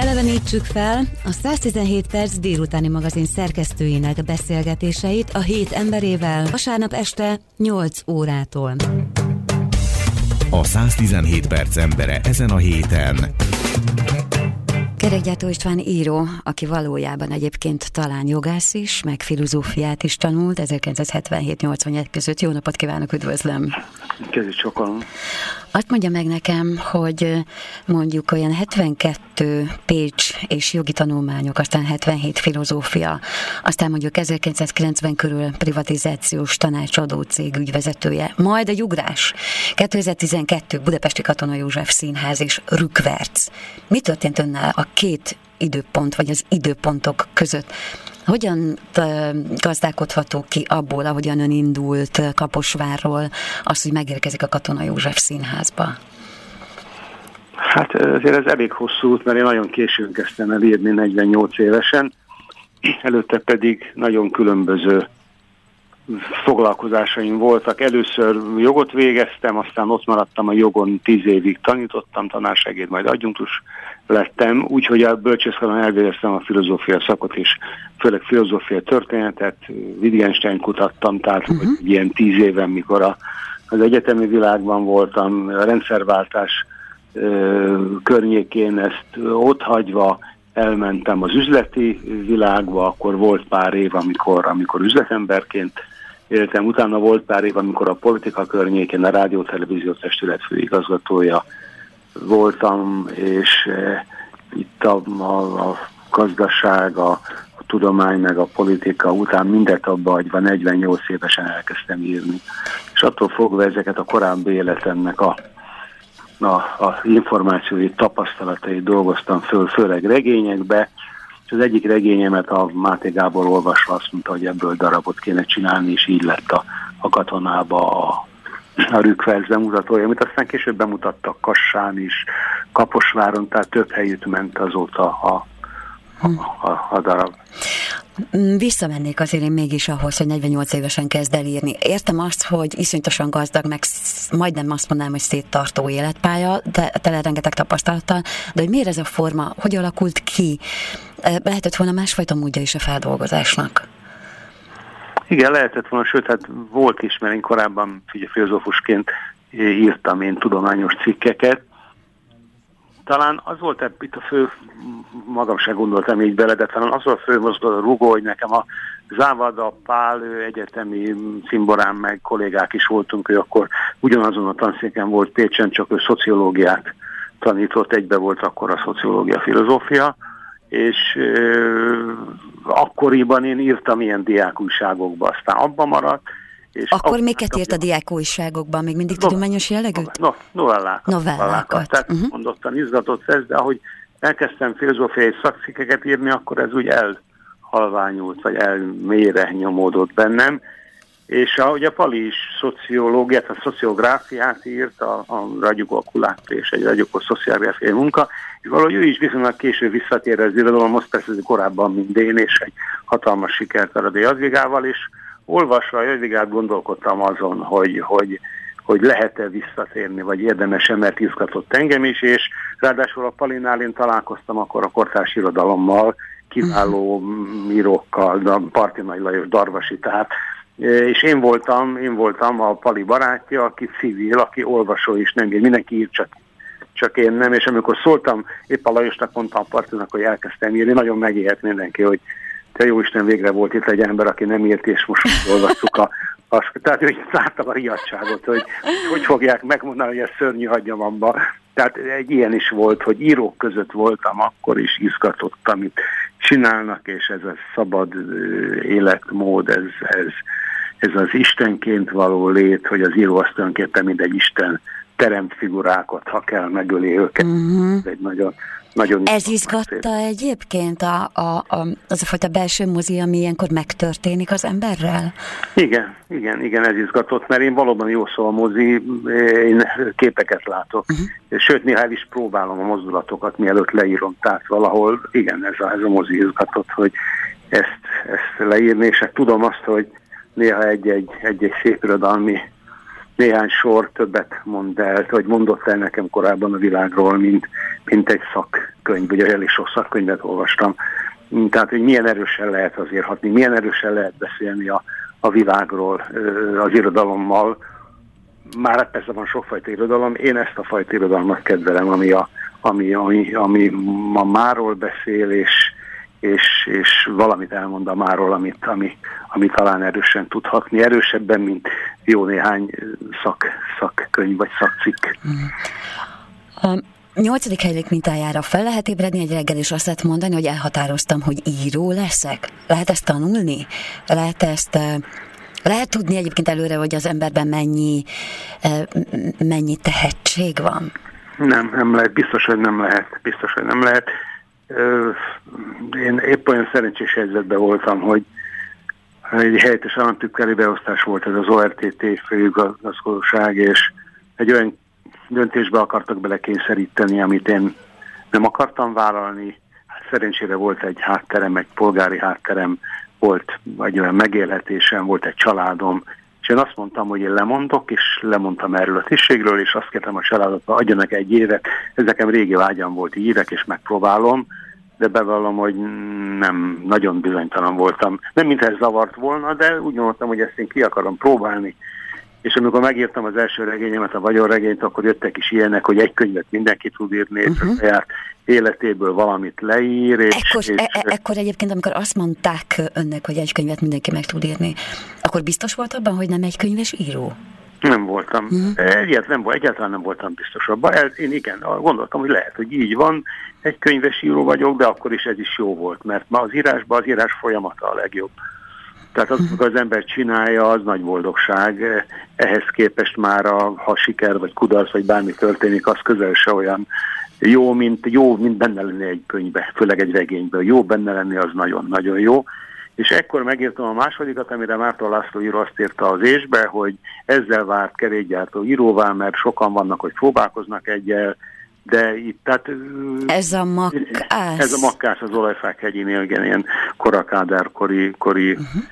Elevenítsük fel a 117 perc délutáni magazin szerkesztőinek beszélgetéseit a hét emberével vasárnap este 8 órától. A 117 perc embere ezen a héten. Kerekgyártó István író, aki valójában egyébként talán jogász is, meg filozófiát is tanult 1977-81 között. Jó napot kívánok, üdvözlöm! Kezdjük sokan. Azt mondja meg nekem, hogy mondjuk olyan 72 Pécs és jogi tanulmányok, aztán 77 filozófia, aztán mondjuk 1990 körül privatizációs tanácsadó cég ügyvezetője, majd egy ugrás. 2012 Budapesti Katona József Színház és Rükverc. Mi történt önnel a két időpont, vagy az időpontok között? Hogyan gazdálkodható ki abból, ahogyan ön indult Kaposvárról, az, hogy megérkezik a Katona József Színházba? Hát azért ez elég hosszú út, mert én nagyon későn kezdtem el írni 48 évesen, előtte pedig nagyon különböző foglalkozásaim voltak. Először jogot végeztem, aztán ott maradtam a jogon tíz évig tanítottam, tanársegéd, majd adjunktus lettem, úgyhogy a bölcsészkaron elvégeztem a filozófia szakot, és főleg filozófia történetet, Wittgenstein kutattam, tehát uh-huh. ilyen tíz éven, mikor a, az egyetemi világban voltam, a rendszerváltás ö, környékén ezt ott hagyva elmentem az üzleti világba, akkor volt pár év, amikor, amikor üzletemberként éltem, utána volt pár év, amikor a politika környékén a rádió-televízió testület főigazgatója voltam, és e, itt a, a, a gazdaság, a, a tudomány meg a politika után mindet abba hagyva 48 évesen elkezdtem írni. És attól fogva ezeket a korábbi életemnek a, a, a információi, tapasztalatai dolgoztam föl, főleg regényekbe, és az egyik regényemet a Máté Gábor olvasva azt mondta, hogy ebből darabot kéne csinálni, és így lett a, a katonába a, a Rükvelc bemutatója, amit aztán később bemutattak Kassán is, Kaposváron, tehát több helyütt ment azóta a, a, a, a darab. Visszamennék azért én mégis ahhoz, hogy 48 évesen kezd el írni. Értem azt, hogy iszonyatosan gazdag, meg majdnem azt mondanám, hogy széttartó életpálya, de tele rengeteg tapasztalattal, de hogy miért ez a forma, hogy alakult ki? Lehetett volna másfajta módja is a feldolgozásnak. Igen, lehetett volna, sőt, hát volt is, mert én korábban filozófusként írtam én tudományos cikkeket. Talán az volt itt a fő, magam sem gondoltam így bele, de talán az volt a fő mozgó rugó, hogy nekem a Závada, Pál, egyetemi cimborán, meg kollégák is voltunk, ő akkor ugyanazon a tanszéken volt Pécsen, csak ő szociológiát tanított, egybe volt akkor a szociológia filozófia, és euh, akkoriban én írtam ilyen diákújságokba, aztán abba maradt. És Akkor miket írt a diákújságokban? Még mindig no, tudományos jellegű? No, novellákat. Novellákat. novellákat. Tehát uh-huh. mondottan izgatott ez, de ahogy elkezdtem filozófiai szakcikkeket írni, akkor ez úgy elhalványult, vagy elmélyre nyomódott bennem, és ahogy a Pali is szociológiát, a szociográfiát írt, a, a ragyogó és egy ragyogó szociográfiai munka, és valahogy ő is viszonylag később visszatér az irodalomhoz, persze ez korábban, mint én, és egy hatalmas sikert arad a Jadvigával, és olvasva a Jadvigát gondolkodtam azon, hogy, hogy, hogy lehet-e visszatérni, vagy érdemes-e, mert izgatott engem is, és ráadásul a Palinál én találkoztam akkor a kortárs irodalommal, kiváló írókkal, Parti Nagy Lajos, Darvasi, tehát és én voltam, én voltam a Pali barátja, aki civil, aki olvasó is, nem mindenki ír, csak, csak én nem, és amikor szóltam, épp a Lajosnak mondtam a partinak, hogy elkezdtem írni, nagyon megijedt mindenki, hogy te jó Isten végre volt itt egy ember, aki nem írt, és most olvasszuk a, a tehát hogy láttam a riadságot, hogy hogy fogják megmondani, hogy ez szörnyű hagyjam abba. Tehát egy ilyen is volt, hogy írók között voltam, akkor is izgatott, amit csinálnak, és ez a szabad életmód, ez, ez, ez az istenként való lét, hogy az író azt tulajdonképpen mint egy isten teremt figurákat, ha kell, megöli őket. Uh-huh. Ez egy nagyon, nagyon Ez izgatta egyébként a, a, a, az a fajta belső mozi, ami ilyenkor megtörténik az emberrel? Igen, igen, igen, ez izgatott, mert én valóban jó szó a mozi, én képeket látok, uh-huh. sőt, néha el is próbálom a mozdulatokat, mielőtt leírom, tehát valahol, igen, ez a, ez a mozi izgatott, hogy ezt, ezt leírni, és hát tudom azt, hogy néha egy-egy, egy-egy szép irodalmi néhány sor többet mond el, vagy mondott el nekem korábban a világról, mint, mint egy szakkönyv, ugye elég sok szakkönyvet olvastam. Tehát, hogy milyen erősen lehet azért hatni, milyen erősen lehet beszélni a, a világról, az irodalommal. Már persze van sokfajta irodalom, én ezt a fajta irodalmat kedvelem, ami, a, ami, ami, ami ma máról beszél, és, és, és valamit elmond a máról, amit, ami, ami talán erősen tudhatni, erősebben, mint jó néhány szak, szakkönyv vagy szakcikk. Mm. A nyolcadik helylék mintájára fel lehet ébredni egy reggel, és azt lehet mondani, hogy elhatároztam, hogy író leszek? Lehet ezt tanulni? Lehet ezt lehet tudni egyébként előre, hogy az emberben mennyi, mennyi tehetség van? Nem, nem lehet, biztos, hogy nem lehet, biztos, hogy nem lehet. Én épp olyan szerencsés helyzetben voltam, hogy egy helyettes államtükkeli beosztás volt ez az ORTT főigazgatóság, és egy olyan döntésbe akartak belekényszeríteni, amit én nem akartam vállalni. Hát szerencsére volt egy hátterem, egy polgári hátterem, volt egy olyan megélhetésem, volt egy családom, és én azt mondtam, hogy én lemondok, és lemondtam erről a tisztségről, és azt kértem a családot, hogy adjanak egy évet. Ez nekem régi vágyam volt, írek, és megpróbálom, de bevallom, hogy nem, nagyon bizonytalan voltam. Nem mintha ez zavart volna, de úgy gondoltam, hogy ezt én ki akarom próbálni. És amikor megírtam az első regényemet, a vagyonregényt, akkor jöttek is ilyenek, hogy egy könyvet mindenki tud írni, és uh-huh. a saját életéből valamit leír. És, ekkor, és, e, e, ekkor egyébként, amikor azt mondták önnek, hogy egy könyvet mindenki meg tud írni, akkor biztos volt abban, hogy nem egy könyves író? Nem voltam. Uh-huh. Egyáltalán, nem, egyáltalán nem voltam biztos abban. Én igen, gondoltam, hogy lehet, hogy így van. Egy könyves író vagyok, de akkor is ez is jó volt, mert ma az írásban az írás folyamata a legjobb. Tehát az, amikor az ember csinálja, az nagy boldogság. Ehhez képest már, a, ha siker, vagy kudarc, vagy bármi történik, az közel se olyan jó, mint, jó, mint benne lenni egy könyvbe, főleg egy regényben. Jó benne lenni, az nagyon-nagyon jó. És ekkor megírtam a másodikat, amire Márton László író azt írta az ésbe, hogy ezzel várt kerékgyártó íróvá, mert sokan vannak, hogy próbálkoznak egyel, de itt, tehát... Ez a makkász. Ez a makkász az olajfák hegyinél, igen, ilyen korakádár kori, kori uh-huh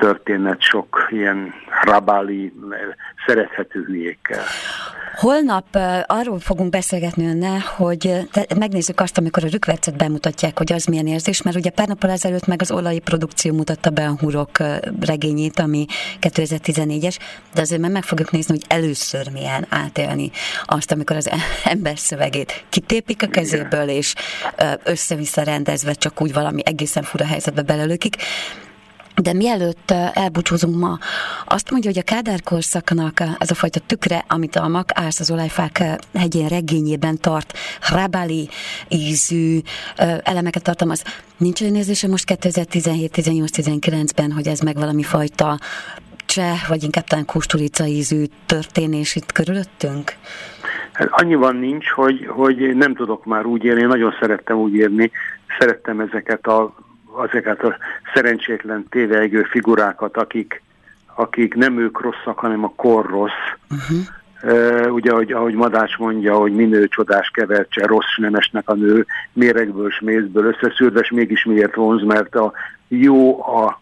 történet sok ilyen rabáli, szerethető hülyékkel. Holnap arról fogunk beszélgetni önnel, hogy megnézzük azt, amikor a rükvercet bemutatják, hogy az milyen érzés, mert ugye pár nappal ezelőtt meg az olai produkció mutatta be a hurok regényét, ami 2014-es, de azért meg fogjuk nézni, hogy először milyen átélni azt, amikor az ember szövegét kitépik a kezéből, és össze-vissza rendezve csak úgy valami egészen fura helyzetbe belelőkik. De mielőtt elbúcsúzunk ma, azt mondja, hogy a Kádár korszaknak ez a fajta tükre, amit a mak állsz az olajfák hegyén regényében tart, hrabali ízű elemeket tartalmaz. Nincs olyan érzése most 2017, 18, 19-ben, hogy ez meg valami fajta cseh, vagy inkább talán kusturica ízű történés itt körülöttünk? Hát annyiban nincs, hogy, hogy nem tudok már úgy élni, nagyon szerettem úgy érni, szerettem ezeket a azokat a szerencsétlen tévejgő figurákat, akik, akik nem ők rosszak, hanem a kor rossz. Uh-huh. Uh, ugye, ahogy, ahogy Madács mondja, hogy minő csodás kevercse, rossz nemesnek a nő, méregből, smészből összeszűrve, és mégis miért vonz, mert a jó a,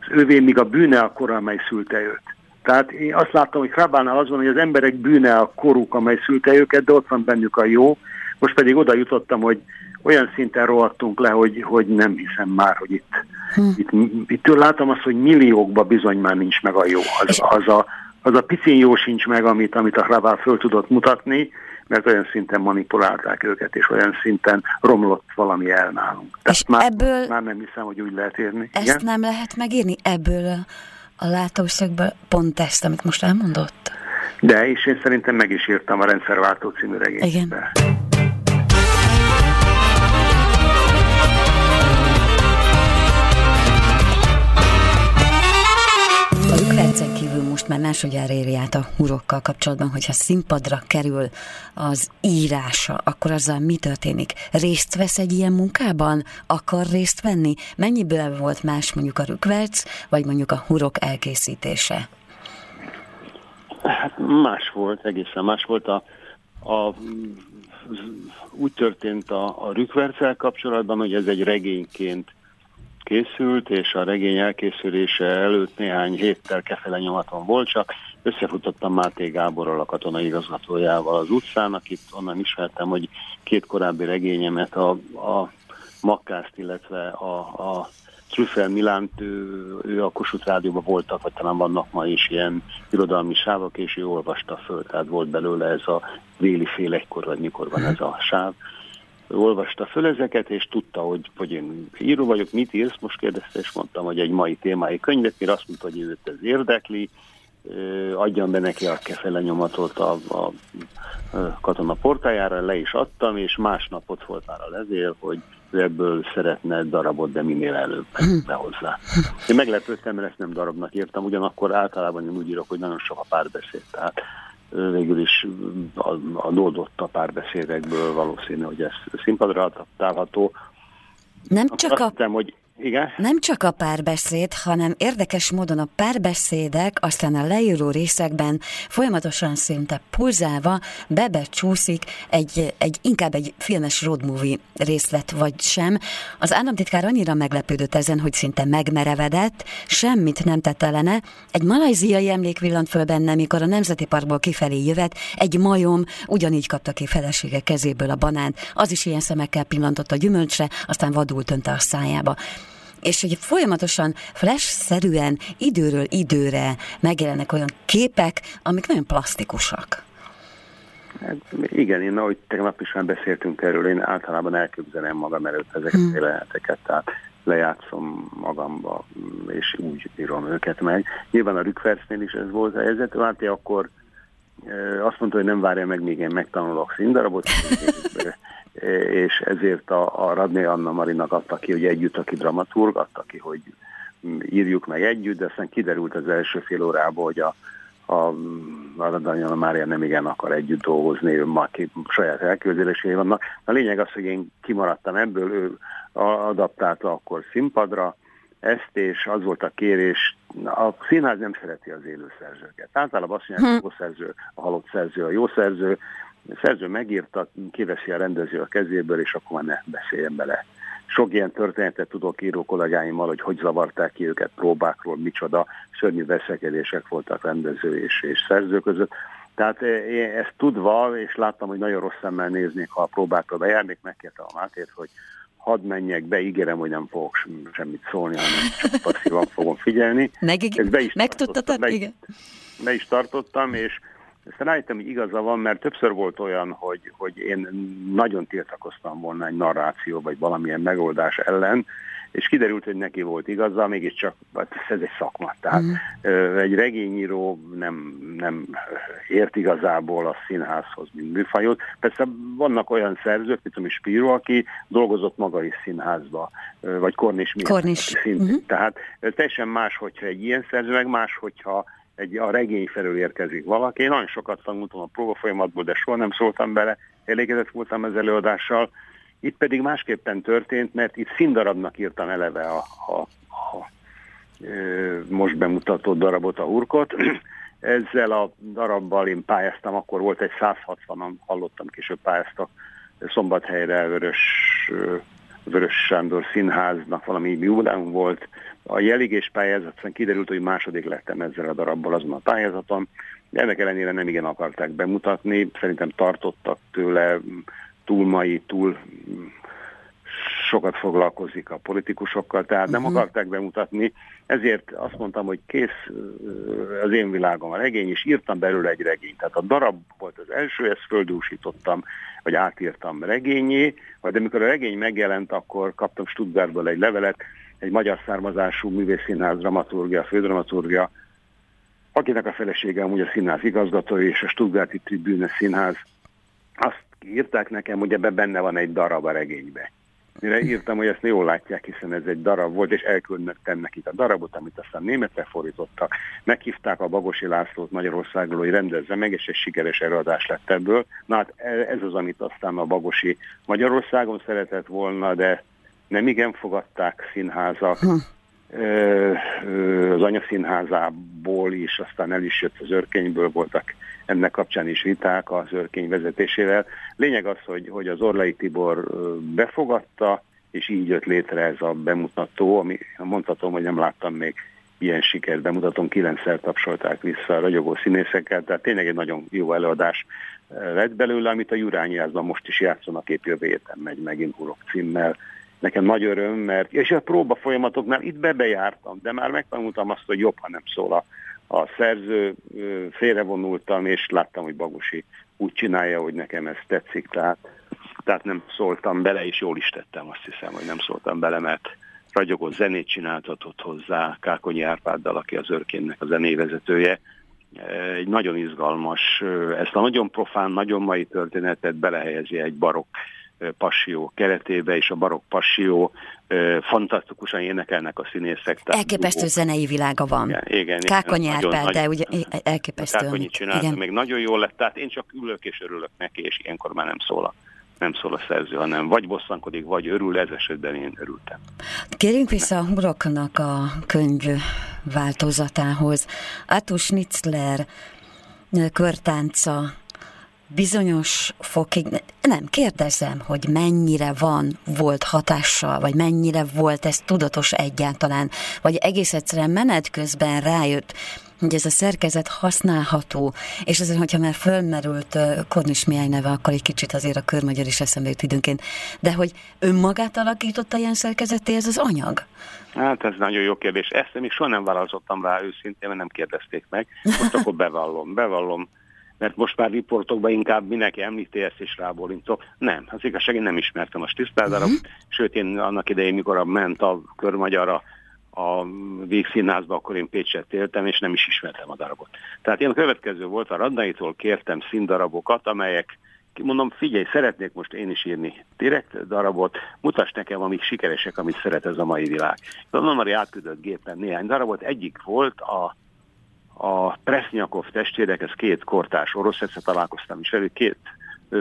az övé, míg a bűne a kor, amely szülte őt. Tehát én azt láttam, hogy Krabánál az van, hogy az emberek bűne a koruk, amely szülte őket, de ott van bennük a jó. Most pedig oda jutottam, hogy olyan szinten rohadtunk le, hogy, hogy nem hiszem már, hogy itt, hm. itt, itt látom azt, hogy milliókban bizony már nincs meg a jó. Az, az, a, az a picin jó sincs meg, amit, amit a Hrabál föl tudott mutatni, mert olyan szinten manipulálták őket, és olyan szinten romlott valami el nálunk. Tehát és már, ebből... Már nem hiszem, hogy úgy lehet érni. Ezt Igen? nem lehet megírni ebből a, a látószögből pont ezt, amit most elmondott? De, és én szerintem meg is írtam a Rendszerváltó című regénybe. Igen. Most már másodjára éri át a hurokkal kapcsolatban, hogyha színpadra kerül az írása, akkor azzal mi történik? Részt vesz egy ilyen munkában? Akar részt venni? Mennyiből volt más mondjuk a rükverc, vagy mondjuk a hurok elkészítése? Hát más volt, egészen más volt a, a úgy történt a, a rükverccel kapcsolatban, hogy ez egy regényként készült, és a regény elkészülése előtt néhány héttel kefele nyomaton volt, csak összefutottam Máté Gáborral, a katonai igazgatójával az utcán, akit onnan ismertem, hogy két korábbi regényemet, a, a Makkászt, illetve a, a Trüffel Milánt, ő, ő a Kossuth Rádióban voltak, vagy talán vannak ma is ilyen irodalmi sávok, és ő olvasta föl, tehát volt belőle ez a véli fél egykor, vagy mikor van ez a sáv. Olvasta föl ezeket, és tudta, hogy, hogy én író vagyok, mit írsz, most kérdezte, és mondtam, hogy egy mai témái könyvet, mire azt mondta, hogy őt ez érdekli, adjam be neki a kefele nyomatot a, a, katona portájára, le is adtam, és másnap ott volt már a levél, hogy ebből szeretne darabot, de minél előbb behozzá. Én meglepődtem, mert ezt nem darabnak írtam, ugyanakkor általában én úgy írok, hogy nagyon sok a párbeszéd, tehát végül is a, a a párbeszédekből valószínű, hogy ez színpadra adaptálható. Nem csak a... Hiszem, hogy igen. Nem csak a párbeszéd, hanem érdekes módon a párbeszédek aztán a leíró részekben folyamatosan szinte pulzálva bebecsúszik egy, egy inkább egy filmes road movie részlet vagy sem. Az államtitkár annyira meglepődött ezen, hogy szinte megmerevedett, semmit nem tett ellene. Egy malajziai emlék villant föl benne, mikor a Nemzeti Parkból kifelé jövet, egy majom ugyanígy kapta ki felesége kezéből a banánt, az is ilyen szemekkel pillantott a gyümölcsre, aztán vadul önte a szájába és hogy folyamatosan flash-szerűen időről időre megjelennek olyan képek, amik nagyon plastikusak. Hát, igen, én ahogy tegnap is már beszéltünk erről, én általában elképzelem magam előtt ezeket hmm. a jeleneteket, tehát lejátszom magamba, és úgy írom őket meg. Nyilván a Rückversnél is ez volt a helyzet, Máté akkor azt mondta, hogy nem várja meg, míg én megtanulok színdarabot, és ezért a, a Radné Anna Marinak adta ki, hogy együtt, aki dramaturg, adta ki, hogy írjuk meg együtt, de aztán kiderült az első fél órában, hogy a, a, a Radné Mária nem igen akar együtt dolgozni, ő már ki, saját elképzelései vannak. A lényeg az, hogy én kimaradtam ebből, ő adaptálta akkor színpadra, ezt, és az volt a kérés, a színház nem szereti az élő szerzőket. Általában azt mondják, hm. a szerző, a halott szerző, a jó szerző, a szerző megírta, kiveszi a rendező a kezéből, és akkor már ne beszéljen bele. Sok ilyen történetet tudok író kollégáimmal, hogy hogy zavarták ki őket próbákról, micsoda szörnyű veszekedések voltak rendező és, és szerző között. Tehát eh, én ezt tudva, és láttam, hogy nagyon rossz szemmel néznék, ha a próbákra bejárnék, megkérte a Mátét, hogy hadd menjek be, ígérem, hogy nem fogok semmit szólni, hanem csak passzívan fogom figyelni. Meg, Ezt be is megtudtad? Be, igen. Be is tartottam, és ezt rájöttem, hogy igaza van, mert többször volt olyan, hogy, hogy én nagyon tiltakoztam volna egy narráció, vagy valamilyen megoldás ellen, és kiderült, hogy neki volt igaza, mégiscsak hát ez egy szakma. Tehát mm. egy regényíró nem, nem ért igazából a színházhoz, mint műfajot. Persze vannak olyan szerzők, mint a Spiro, aki dolgozott maga is színházba, vagy Kornis miatt. Kornis. Mm-hmm. Tehát teljesen más, hogyha egy ilyen szerző, meg más, hogyha egy, a regény felől érkezik valaki. Én nagyon sokat tanultam a próba folyamatból, de soha nem szóltam bele, elégedett voltam az előadással. Itt pedig másképpen történt, mert itt színdarabnak írtam eleve a, a, a ö, most bemutatott darabot, a hurkot. Ezzel a darabbal én pályáztam, akkor volt egy 160-an, hallottam, később pályáztak Szombathelyre, Vörös, Vörös Sándor Színháznak valami jubileum volt, a jeligés pályázat, aztán kiderült, hogy második lettem ezzel a darabbal azon a pályázaton, de ennek ellenére nem igen akarták bemutatni, szerintem tartottak tőle túl mai, túl sokat foglalkozik a politikusokkal, tehát nem uh-huh. akarták bemutatni, ezért azt mondtam, hogy kész az én világom a regény, és írtam belőle egy regényt. Tehát a darab volt az első, ezt földúsítottam, vagy átírtam regényé, de amikor a regény megjelent, akkor kaptam Stuttgartból egy levelet, egy magyar származású művészszínház dramaturgia, fődramaturgia, akinek a felesége amúgy a színház igazgatója és a Stuttgarti Tribüne színház. Azt írták nekem, hogy ebben benne van egy darab a regénybe. Mire írtam, hogy ezt jól látják, hiszen ez egy darab volt, és elküldtem nekik a darabot, amit aztán németre fordítottak. Meghívták a Bagosi Lászlót Magyarországról, hogy rendezze meg, és egy sikeres előadás lett ebből. Na hát ez az, amit aztán a Bagosi Magyarországon szeretett volna, de nem igen fogadták színházak. Hm. Az anyaszínházából is, aztán el is jött az örkényből, voltak ennek kapcsán is viták az örkény vezetésével. Lényeg az, hogy, hogy az Orlai Tibor befogadta, és így jött létre ez a bemutató, ami mondhatom, hogy nem láttam még ilyen sikert bemutatom, kilencszer tapsolták vissza a ragyogó színészekkel, tehát tényleg egy nagyon jó előadás lett belőle, amit a Jurányázban most is játszanak, épp jövő héten megy megint Hurok címmel. Nekem nagy öröm, mert és a próba folyamatoknál itt bebejártam, de már megtanultam azt, hogy jobb, ha nem szól a, a szerző, félrevonultam, és láttam, hogy Bagusi úgy csinálja, hogy nekem ez tetszik, tehát, tehát nem szóltam bele, és jól is tettem, azt hiszem, hogy nem szóltam bele, mert ragyogó zenét csináltatott hozzá Kákonyi Árpáddal, aki az örkénnek a zenévezetője. Egy nagyon izgalmas, ezt a nagyon profán, nagyon mai történetet belehelyezi egy barokk passió keretébe, és a barokk passió fantasztikusan énekelnek a színészek. Elképesztő bugó. zenei világa van. Igen, igen. Kákonyi Árpád, de ugye elképesztő. Kákonyi csinálta, igen. még nagyon jól lett, tehát én csak ülök és örülök neki, és ilyenkor már nem szól a nem szól a szerző, hanem vagy bosszankodik, vagy örül, ez esetben én örültem. Kérjünk vissza a Huroknak a könyv változatához. Atus Schnitzler körtánca bizonyos fokig, nem, kérdezem, hogy mennyire van, volt hatással, vagy mennyire volt ez tudatos egyáltalán, vagy egész egyszerűen menet közben rájött, hogy ez a szerkezet használható, és azért, hogyha már fölmerült Kornis Mihály neve, akkor egy kicsit azért a körmagyar is eszembe jut időnként, de hogy önmagát alakította ilyen szerkezeté ez az anyag? Hát ez nagyon jó kérdés. Ezt még soha nem válaszoltam rá őszintén, mert nem kérdezték meg. Most akkor bevallom, bevallom mert most már riportokban inkább mindenki említi ezt és rábólintok. Nem, az igazság, én nem ismertem a Stisztárdára, uh-huh. sőt én annak idején, mikor ment a körmagyara a végszínházba, akkor én Pécset éltem, és nem is ismertem a darabot. Tehát én a következő volt, a Radnaitól kértem színdarabokat, amelyek mondom, figyelj, szeretnék most én is írni direkt darabot, mutass nekem, amik sikeresek, amit szeret ez a mai világ. Onnan már átküldött gépen néhány darabot, egyik volt a a Presnyakov testvérek, ez két kortárs orosz, egyszer találkoztam is velük, két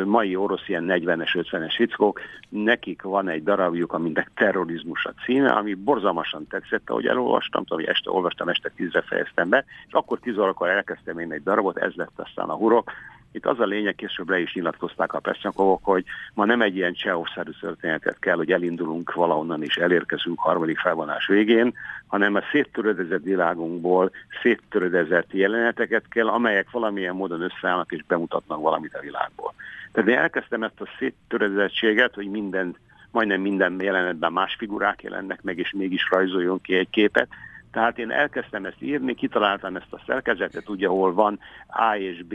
mai orosz ilyen 40-es, 50-es fickók, nekik van egy darabjuk, aminek terrorizmus a címe, ami borzalmasan tetszett, ahogy elolvastam, tudom, hogy este olvastam, este tízre fejeztem be, és akkor tíz órakor elkezdtem én egy darabot, ez lett aztán a hurok, itt az a lényeg, később le is nyilatkozták a Pesnyakovok, hogy ma nem egy ilyen Csehországú történetet kell, hogy elindulunk valahonnan és elérkezünk harmadik felvonás végén, hanem a széttörödezett világunkból széttörödezett jeleneteket kell, amelyek valamilyen módon összeállnak és bemutatnak valamit a világból. Tehát én elkezdtem ezt a széttörödezettséget, hogy minden, majdnem minden jelenetben más figurák jelennek meg, és mégis rajzoljon ki egy képet, tehát én elkezdtem ezt írni, kitaláltam ezt a szerkezetet, ugye, hol van A és B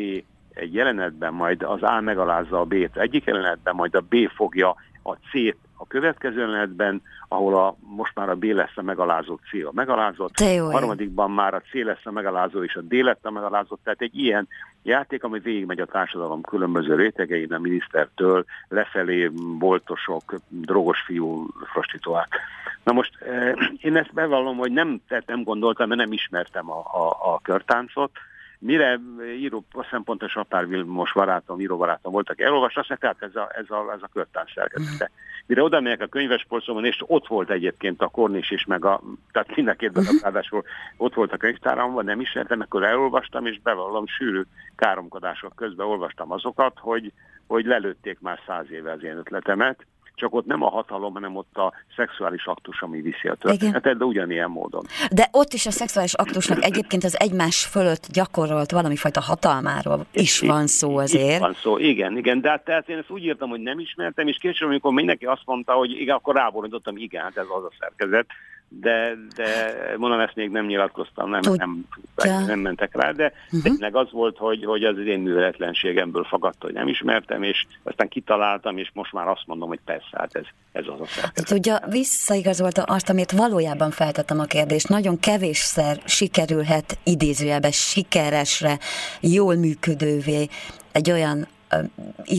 egy jelenetben majd az A megalázza a B-t. Egyik jelenetben, majd a B fogja a C-t a következő jelenetben, ahol a, most már a B lesz a megalázó, C a megalázott, a harmadikban már a C lesz a megalázó, és a D lett a megalázott, tehát egy ilyen játék, ami végigmegy a társadalom különböző rétegein, a minisztertől lefelé boltosok, drogos fiú, prostituák. Na most eh, én ezt bevallom, hogy nem tettem, gondoltam, mert nem ismertem a, a, a körtáncot, mire író, azt hiszem pontos Apár Vilmos barátom, író barátom voltak, elolvasta, azt mondta, tehát ez a, ez a, ez a körtán szerkezete. Mire oda megyek a könyvespolcomon, és ott volt egyébként a Kornis is, meg a, tehát mind a két uh-huh. ott volt a könyvtáramban, nem ismertem, akkor elolvastam, és bevallom, sűrű káromkodások közben olvastam azokat, hogy, hogy lelőtték már száz éve az én ötletemet, csak ott nem a hatalom, hanem ott a szexuális aktus, ami viszi a történetet, de ugyanilyen módon. De ott is a szexuális aktusnak egyébként az egymás fölött gyakorolt valami fajta hatalmáról is van szó azért. van szó, igen, igen, de hát tehát én ezt úgy írtam, hogy nem ismertem, és később, amikor mindenki azt mondta, hogy igen, akkor ráborítottam, igen, hát ez az a szerkezet, de, de mondom, ezt még nem nyilatkoztam, nem, nem, nem mentek rá, de uh-huh. tényleg az volt, hogy, hogy az én műveletlenségemből fogadta, hogy nem ismertem, és aztán kitaláltam, és most már azt mondom, hogy persze, hát ez, ez az a szerkezet. Tudja, visszaigazolta azt, amit valójában feltettem a kérdést, nagyon kevésszer sikerülhet idézőjelben sikeresre, jól működővé egy olyan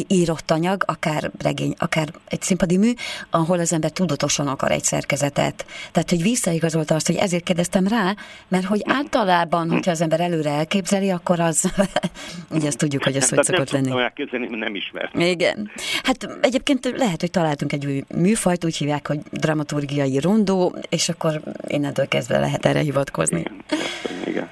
írott anyag, akár regény, akár egy színpadi mű, ahol az ember tudatosan akar egy szerkezetet. Tehát, hogy visszaigazolta azt, hogy ezért kérdeztem rá, mert hogy általában, hogyha az ember előre elképzeli, akkor az, ugye azt tudjuk, hogy ez hogy szokott lenni. Nem elképzelni, nem ismer. Igen. Hát egyébként lehet, hogy találtunk egy új műfajt, úgy hívják, hogy dramaturgiai rondó, és akkor innentől kezdve lehet erre hivatkozni. Igen. Igen.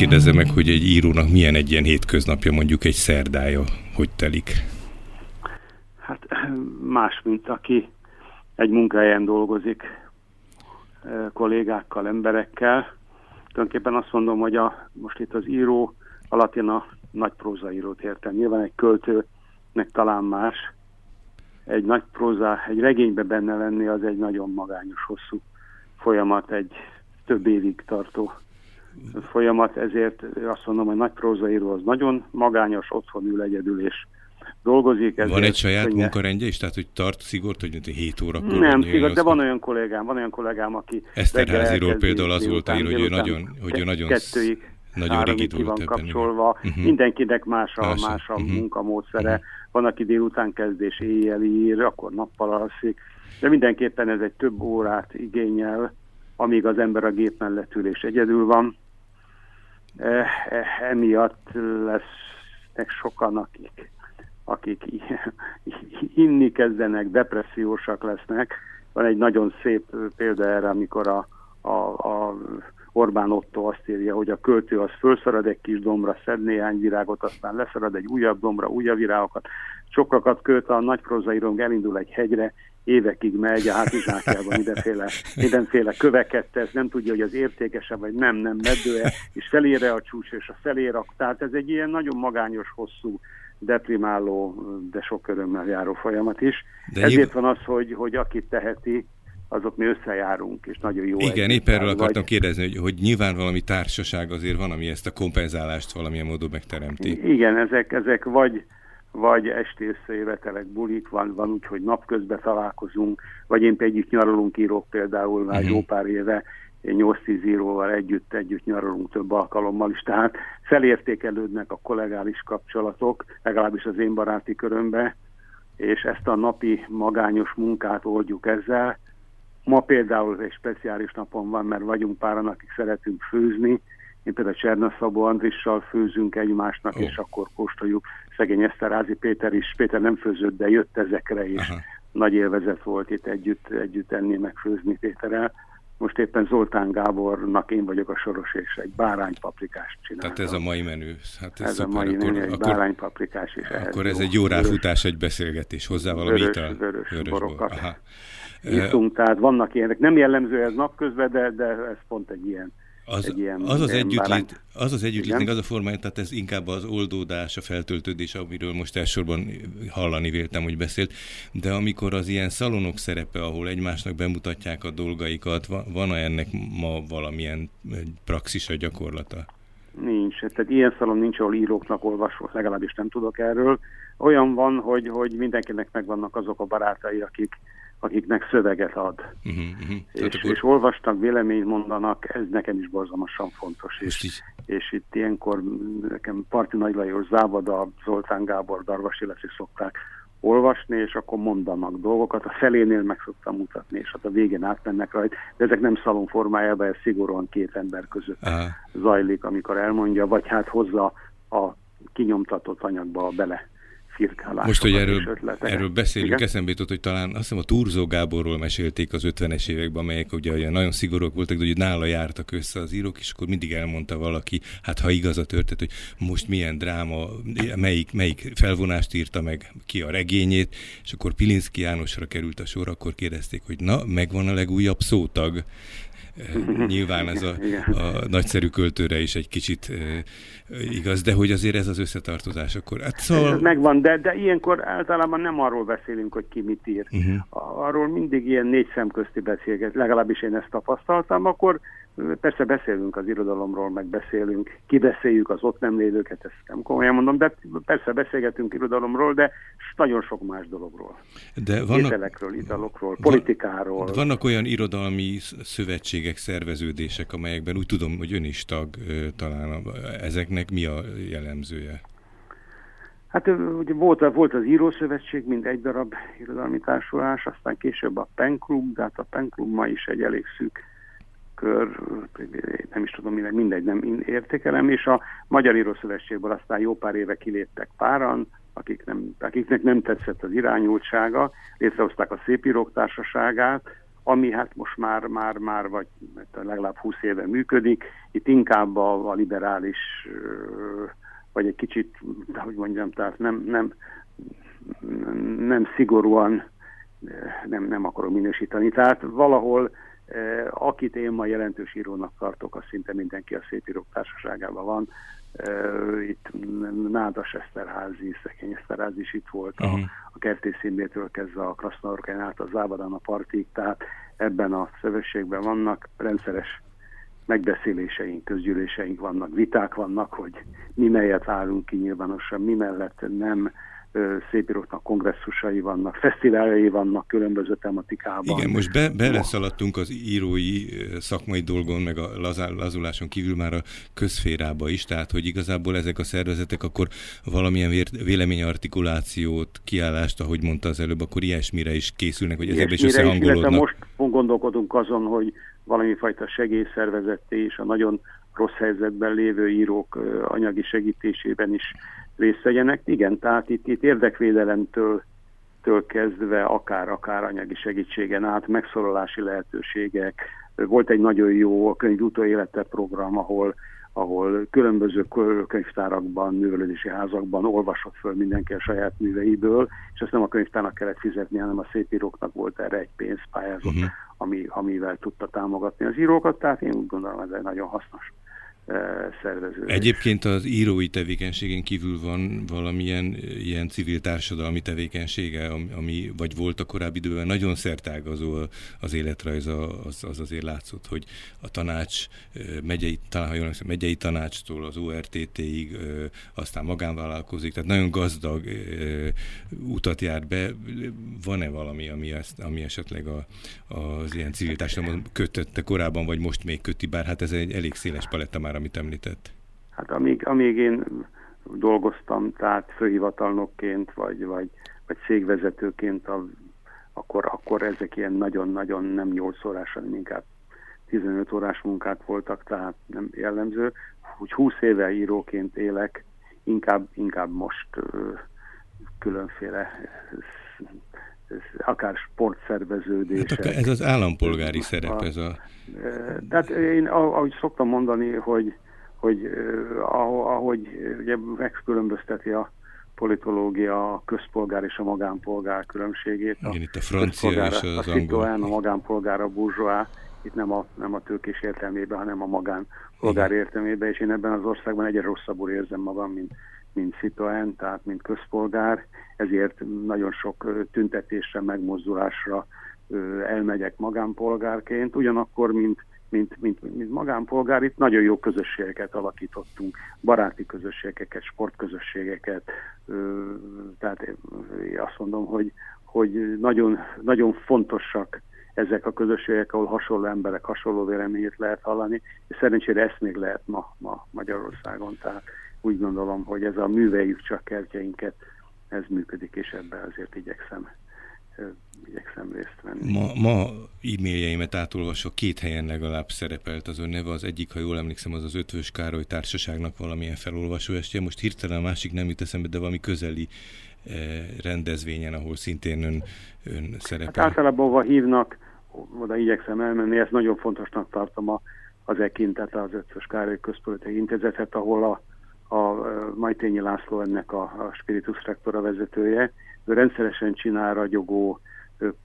Hadd kérdezzem meg, hogy egy írónak milyen egy ilyen hétköznapja, mondjuk egy szerdája, hogy telik? Hát más, mint aki egy munkahelyen dolgozik kollégákkal, emberekkel. Tulajdonképpen azt mondom, hogy a, most itt az író alatt én a nagy prózaírót értem. Nyilván egy költőnek talán más. Egy nagy próza, egy regénybe benne lenni az egy nagyon magányos, hosszú folyamat, egy több évig tartó folyamat, ezért azt mondom, hogy nagy prózaíró az nagyon magányos, otthon ül egyedül, és dolgozik. Van egy saját könnye... munkarendje is? Tehát, hogy tart szigort, hogy 7 órakor? Nem, szigort, de van olyan kollégám, van olyan kollégám, aki... Eszterháziról például az volt, hogy ő nagyon, hogy ő nagyon kettőig, nagyon rigid volt van kapcsolva. Uh-huh. Mindenkinek más a, más a uh-huh. munkamódszere. Uh-huh. Van, aki délután kezdés éjjel ír, akkor nappal alszik. De mindenképpen ez egy több órát igényel, amíg az ember a gép mellett ül és egyedül van. E, emiatt lesznek sokan, akik, akik inni kezdenek, depressziósak lesznek. Van egy nagyon szép példa erre, amikor a, a, a Orbán Otto azt írja, hogy a költő az fölszarad egy kis dombra, szed néhány virágot, aztán leszarad egy újabb dombra, újabb virágokat. Sokakat költ a nagy prózaírónk, elindul egy hegyre, évekig megy a hátizsákjában mindenféle, mindenféle köveket tesz, nem tudja, hogy az értékese vagy nem, nem meddője, és felére a csúcs, és a felére. Tehát ez egy ilyen nagyon magányos, hosszú, deprimáló, de sok örömmel járó folyamat is. De Ezért van az, hogy, hogy akit teheti, azok mi összejárunk, és nagyon jó. Igen, épp erről akartam vagy... kérdezni, hogy, hogy nyilván valami társaság azért van, ami ezt a kompenzálást valamilyen módon megteremti. Igen, ezek, ezek vagy vagy esti összejövetelek, bulik, van, van úgy, hogy napközben találkozunk, vagy én együtt nyaralunk írok például már uh-huh. jó pár éve, én 8-10 íróval együtt, együtt nyaralunk több alkalommal is, tehát felértékelődnek a kollegális kapcsolatok, legalábbis az én baráti körömbe, és ezt a napi magányos munkát oldjuk ezzel. Ma például egy speciális napon van, mert vagyunk páran, akik szeretünk főzni, én például Cserna Szabó Andrissal főzünk egymásnak, oh. és akkor kóstoljuk. Szegény Eszterázi Péter is, Péter nem főzött, de jött ezekre, és Aha. nagy élvezet volt itt együtt, együtt enni, meg főzni Péterrel. Most éppen Zoltán Gábornak én vagyok a soros, és egy báránypaprikást csináltam. Tehát ez a mai menü. Hát ez, ez szuper. a mai menü, egy akkor, báránypaprikás is. Akkor ez jó. egy jó ráfutás, egy beszélgetés, hozzá valami vörös, ital. Vörös, vörös borokat. Aha. Iszunk, tehát vannak ilyenek. Nem jellemző ez napközben, de, de ez pont egy ilyen az, egy ilyen, az, az, együttlét, az az együttlétnek az a formája, tehát ez inkább az oldódás, a feltöltődés, amiről most elsősorban hallani véltem, hogy beszélt, de amikor az ilyen szalonok szerepe, ahol egymásnak bemutatják a dolgaikat, van-e ennek ma valamilyen praxisa, gyakorlata? Nincs. Tehát ilyen szalon nincs, ahol íróknak olvasol, legalábbis nem tudok erről. Olyan van, hogy, hogy mindenkinek megvannak azok a barátai, akik, akiknek szöveget ad. Uh-huh, uh-huh. És, akkor... és olvastak, véleményt mondanak, ez nekem is borzalmasan fontos. És, és itt ilyenkor nekem Parti Nagy Lajos, Závoda, Zoltán Gábor, Darvas Illetve szokták olvasni, és akkor mondanak dolgokat. A felénél meg szoktam mutatni, és hát a végén átmennek rajta. De ezek nem szalon formájában, ez szigorúan két ember között Aha. zajlik, amikor elmondja, vagy hát hozza a kinyomtatott anyagba bele firkálásokat Most, hogy erről, erről beszélünk, Igen? eszembe jutott, hogy talán azt hiszem a Turzó Gáborról mesélték az 50-es években, amelyek ugye olyan nagyon szigorúak voltak, de hogy nála jártak össze az írók, és akkor mindig elmondta valaki, hát ha igaz a történet, hogy most milyen dráma, melyik, melyik felvonást írta meg ki a regényét, és akkor Pilinszki Jánosra került a sor, akkor kérdezték, hogy na, megvan a legújabb szótag, Nyilván ez a, a nagyszerű költőre is egy kicsit igaz, de hogy azért ez az összetartozás akkor. Hát szóval... Ez megvan, de, de ilyenkor általában nem arról beszélünk, hogy ki mit ír. Uh-huh. Arról mindig ilyen négy szemközti beszélget, legalábbis én ezt tapasztaltam, akkor Persze beszélünk az irodalomról, meg beszélünk, kibeszéljük az ott nem lévőket, ezt nem komolyan mondom, de persze beszélgetünk irodalomról, de nagyon sok más dologról. De vannak, Ételekről, italokról, van, politikáról. De vannak olyan irodalmi szövetségek, szerveződések, amelyekben úgy tudom, hogy ön is tag talán. Ezeknek mi a jellemzője? Hát ugye volt, volt az Írószövetség, mint egy darab irodalmi társulás, aztán később a Pen Club, de hát a Pen Club ma is egy elég szűk kör, nem is tudom, minek, mindegy, nem értékelem, és a Magyar Írószövetségből aztán jó pár éve kiléptek páran, akik nem, akiknek nem tetszett az irányultsága, létrehozták a Szépírók Társaságát, ami hát most már, már, már vagy legalább 20 éve működik. Itt inkább a, a liberális, vagy egy kicsit, hogy mondjam, tehát nem, nem, nem szigorúan, nem, nem akarok minősíteni. Tehát valahol akit én ma jelentős írónak tartok, az szinte mindenki a Szépírók Társaságában van. Itt Nádas Eszterházi, Szegény Eszterházi is itt volt, uh-huh. a, mhm. a Kertészínbétől kezdve a Krasznaorkán át a Zábadán a partig, tehát ebben a szövetségben vannak rendszeres megbeszéléseink, közgyűléseink vannak, viták vannak, hogy mi melyet állunk ki nyilvánosan, mi mellett nem, szépíróknak kongresszusai vannak, fesztiváljai vannak különböző tematikában. Igen, most be, beleszaladtunk az írói szakmai dolgon, meg a lazuláson kívül már a közférába is, tehát hogy igazából ezek a szervezetek akkor valamilyen véleményartikulációt, kiállást, ahogy mondta az előbb, akkor ilyesmire is készülnek, hogy ezekbe is összehangolódnak. most gondolkodunk azon, hogy valami fajta segélyszervezetté és a nagyon rossz helyzetben lévő írók anyagi segítésében is részt vegyenek. Igen, tehát itt, itt érdekvédelemtől től kezdve akár, akár anyagi segítségen át, megszólalási lehetőségek. Volt egy nagyon jó a könyv utóélete program, ahol, ahol különböző könyvtárakban, művelődési házakban olvasott föl mindenki a saját műveiből, és ezt nem a könyvtárnak kellett fizetni, hanem a szépíróknak volt erre egy pénzpályázat, uh-huh. ami, amivel tudta támogatni az írókat, tehát én úgy gondolom, ez egy nagyon hasznos szerveződés. Egyébként az írói tevékenységen kívül van valamilyen ilyen civil társadalmi tevékenysége, ami vagy volt a korábbi időben nagyon szertágazó az életrajz, az, az azért látszott, hogy a tanács megyei, talán ha jól megyei tanácstól az ORTT-ig, aztán magánvállalkozik, tehát nagyon gazdag utat jár be. Van-e valami, ami, ezt, ami esetleg a, az ilyen civil társadalom kötötte korábban, vagy most még köti, bár hát ez egy elég széles paletta már amit említett? Hát amíg, amíg én dolgoztam, tehát főhivatalnokként, vagy, vagy, vagy cégvezetőként, a, akkor, akkor ezek ilyen nagyon-nagyon nem 8 órás, hanem inkább 15 órás munkák voltak, tehát nem jellemző. Úgy 20 éve íróként élek, inkább, inkább most különféle akár sportszerveződés. Hát ez az állampolgári szerep, ez a... Tehát én ahogy szoktam mondani, hogy, hogy ahogy ugye megkülönbözteti a politológia a közpolgár és a magánpolgár különbségét. Igen, itt a francia és az a angol. A magánpolgár, a burzsóá, itt nem a, nem a tőkés értelmében, hanem a magánpolgár értelmében, és én ebben az országban egyre rosszabbul érzem magam, mint mint Citroen, tehát mint közpolgár, ezért nagyon sok tüntetésre, megmozdulásra elmegyek magánpolgárként, ugyanakkor, mint, mint, mint, mint magánpolgár, itt nagyon jó közösségeket alakítottunk, baráti közösségeket, sportközösségeket, tehát én azt mondom, hogy, hogy nagyon, nagyon fontosak ezek a közösségek, ahol hasonló emberek hasonló véleményét lehet hallani, és szerencsére ezt még lehet ma, ma Magyarországon. Tehát úgy gondolom, hogy ez a műveljük csak kertjeinket, ez működik, és ebben azért igyekszem igyekszem részt venni. Ma, ma e-mailjeimet átolvasok, két helyen legalább szerepelt az ön neve, az egyik, ha jól emlékszem, az az Ötvös Károly Társaságnak valamilyen felolvasó estje, most hirtelen a másik nem jut eszembe, de valami közeli rendezvényen, ahol szintén ön, ön szerepel. Hát általában ha hívnak, oda igyekszem elmenni, ezt nagyon fontosnak tartom a, az ekintet, az Ötvös Károly Közpolitikai Intézetet, ahol a a Majtényi László ennek a, a Spiritus Rectora vezetője. Ő rendszeresen csinál ragyogó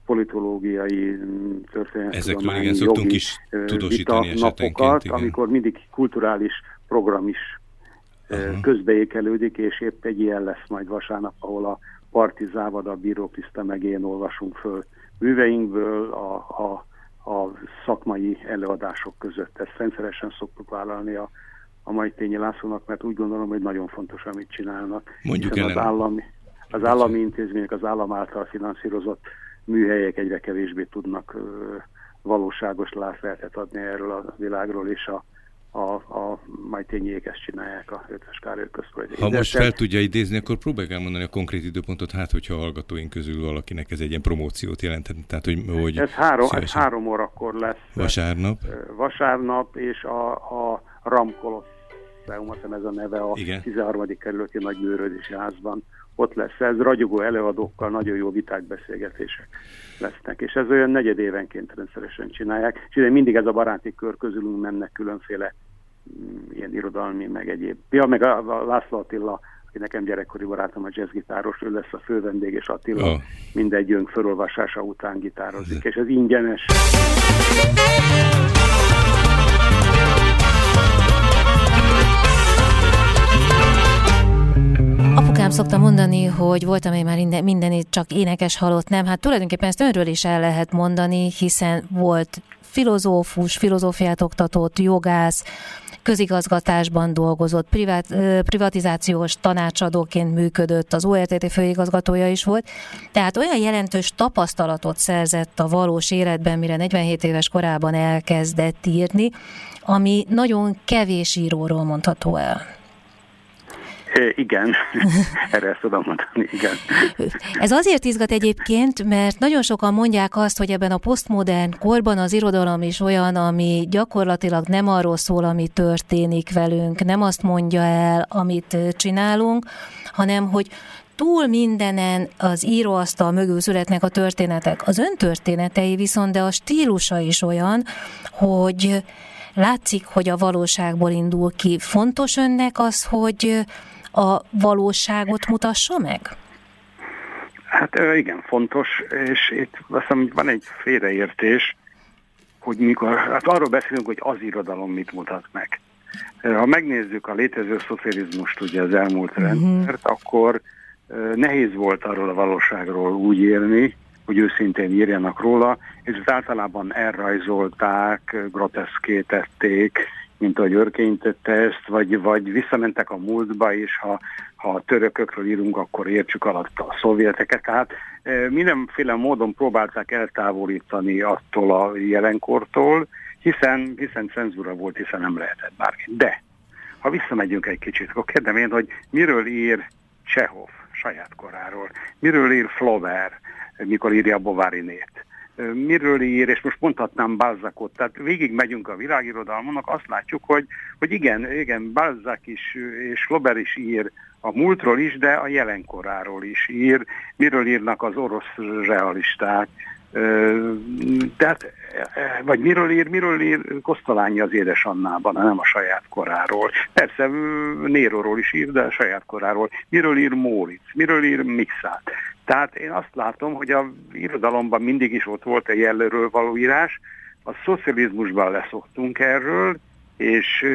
politológiai, történettudományi, igen, jogi is tudósítani napokat, igen. amikor mindig kulturális program is Aha. közbeékelődik, és épp egy ilyen lesz majd vasárnap, ahol a Parti Závada, Bíró Kriszta meg én olvasunk föl műveinkből a, a, a szakmai előadások között. Ezt rendszeresen szoktuk vállalni a a Majtényi Lászlónak, mert úgy gondolom, hogy nagyon fontos, amit csinálnak. Mondjuk az állami, az állami intézmények, az állam által finanszírozott műhelyek egyre kevésbé tudnak valóságos látveletet adni erről a világról, és a, a, a majtényiek ezt csinálják a Ötvös Károly Közpolitikai. Ha most fel tudja idézni, akkor próbálj elmondani a konkrét időpontot, hát hogyha a hallgatóink közül valakinek ez egy ilyen promóciót jelenthet. Tehát, hogy, hogy ez, három, ez három órakor lesz. Vasárnap? Vasárnap, és a, a Ramkolosz Kolosseum, azt ez a neve a Igen. 13. kerületi nagy házban, ott lesz ez, ragyogó előadókkal, nagyon jó viták, beszélgetések lesznek, és ez olyan negyed évenként rendszeresen csinálják, és ide mindig ez a baráti kör közülünk mennek különféle mm, ilyen irodalmi, meg egyéb. Ja, meg a, a László Attila, aki nekem gyerekkori barátom, a jazzgitáros, ő lesz a fővendég, és Attila oh. mindegyünk felolvasása után gitározik, és ez ingyenes. Apukám szokta mondani, hogy voltam én már minden, mindenit csak énekes halott, nem? Hát tulajdonképpen ezt önről is el lehet mondani, hiszen volt filozófus, filozófiát oktatott, jogász, közigazgatásban dolgozott, privát, privatizációs tanácsadóként működött, az ORTT főigazgatója is volt, tehát olyan jelentős tapasztalatot szerzett a valós életben, mire 47 éves korában elkezdett írni, ami nagyon kevés íróról mondható el. Igen, erre ezt tudom mondani, igen. Ez azért izgat egyébként, mert nagyon sokan mondják azt, hogy ebben a posztmodern korban az irodalom is olyan, ami gyakorlatilag nem arról szól, ami történik velünk, nem azt mondja el, amit csinálunk, hanem hogy túl mindenen az íróasztal mögül születnek a történetek. Az ön történetei viszont, de a stílusa is olyan, hogy látszik, hogy a valóságból indul ki. Fontos önnek az, hogy a valóságot mutassa meg? Hát igen, fontos, és itt azt hiszem, van egy félreértés, hogy mikor, hát arról beszélünk, hogy az irodalom mit mutat meg. Ha megnézzük a létező szocializmust, ugye az elmúlt uh-huh. rendszert, akkor nehéz volt arról a valóságról úgy élni, hogy őszintén írjanak róla, és általában elrajzolták, groteszkétették, mint ahogy Örkény tette ezt, vagy, vagy visszamentek a múltba, és ha, ha a törökökről írunk, akkor értsük alatt a szovjeteket. Tehát e, mindenféle módon próbálták eltávolítani attól a jelenkortól, hiszen, hiszen cenzúra volt, hiszen nem lehetett bárki. De, ha visszamegyünk egy kicsit, akkor kérdem én, hogy miről ír Csehov saját koráról, miről ír Flaubert, mikor írja a Bovárinét miről ír, és most mondhatnám Balzacot, tehát végig megyünk a világirodalmonak, azt látjuk, hogy, hogy igen, igen, Balzac is és Flaubert is ír a múltról is, de a jelenkoráról is ír, miről írnak az orosz realisták, tehát, vagy miről ír, miről ír Kosztolányi az édesannában, nem a saját koráról. Persze Néróról is ír, de a saját koráról. Miről ír Móricz, miről ír Mixát. Tehát én azt látom, hogy a irodalomban mindig is ott volt egy jelölről való írás, a szocializmusban leszoktunk erről, és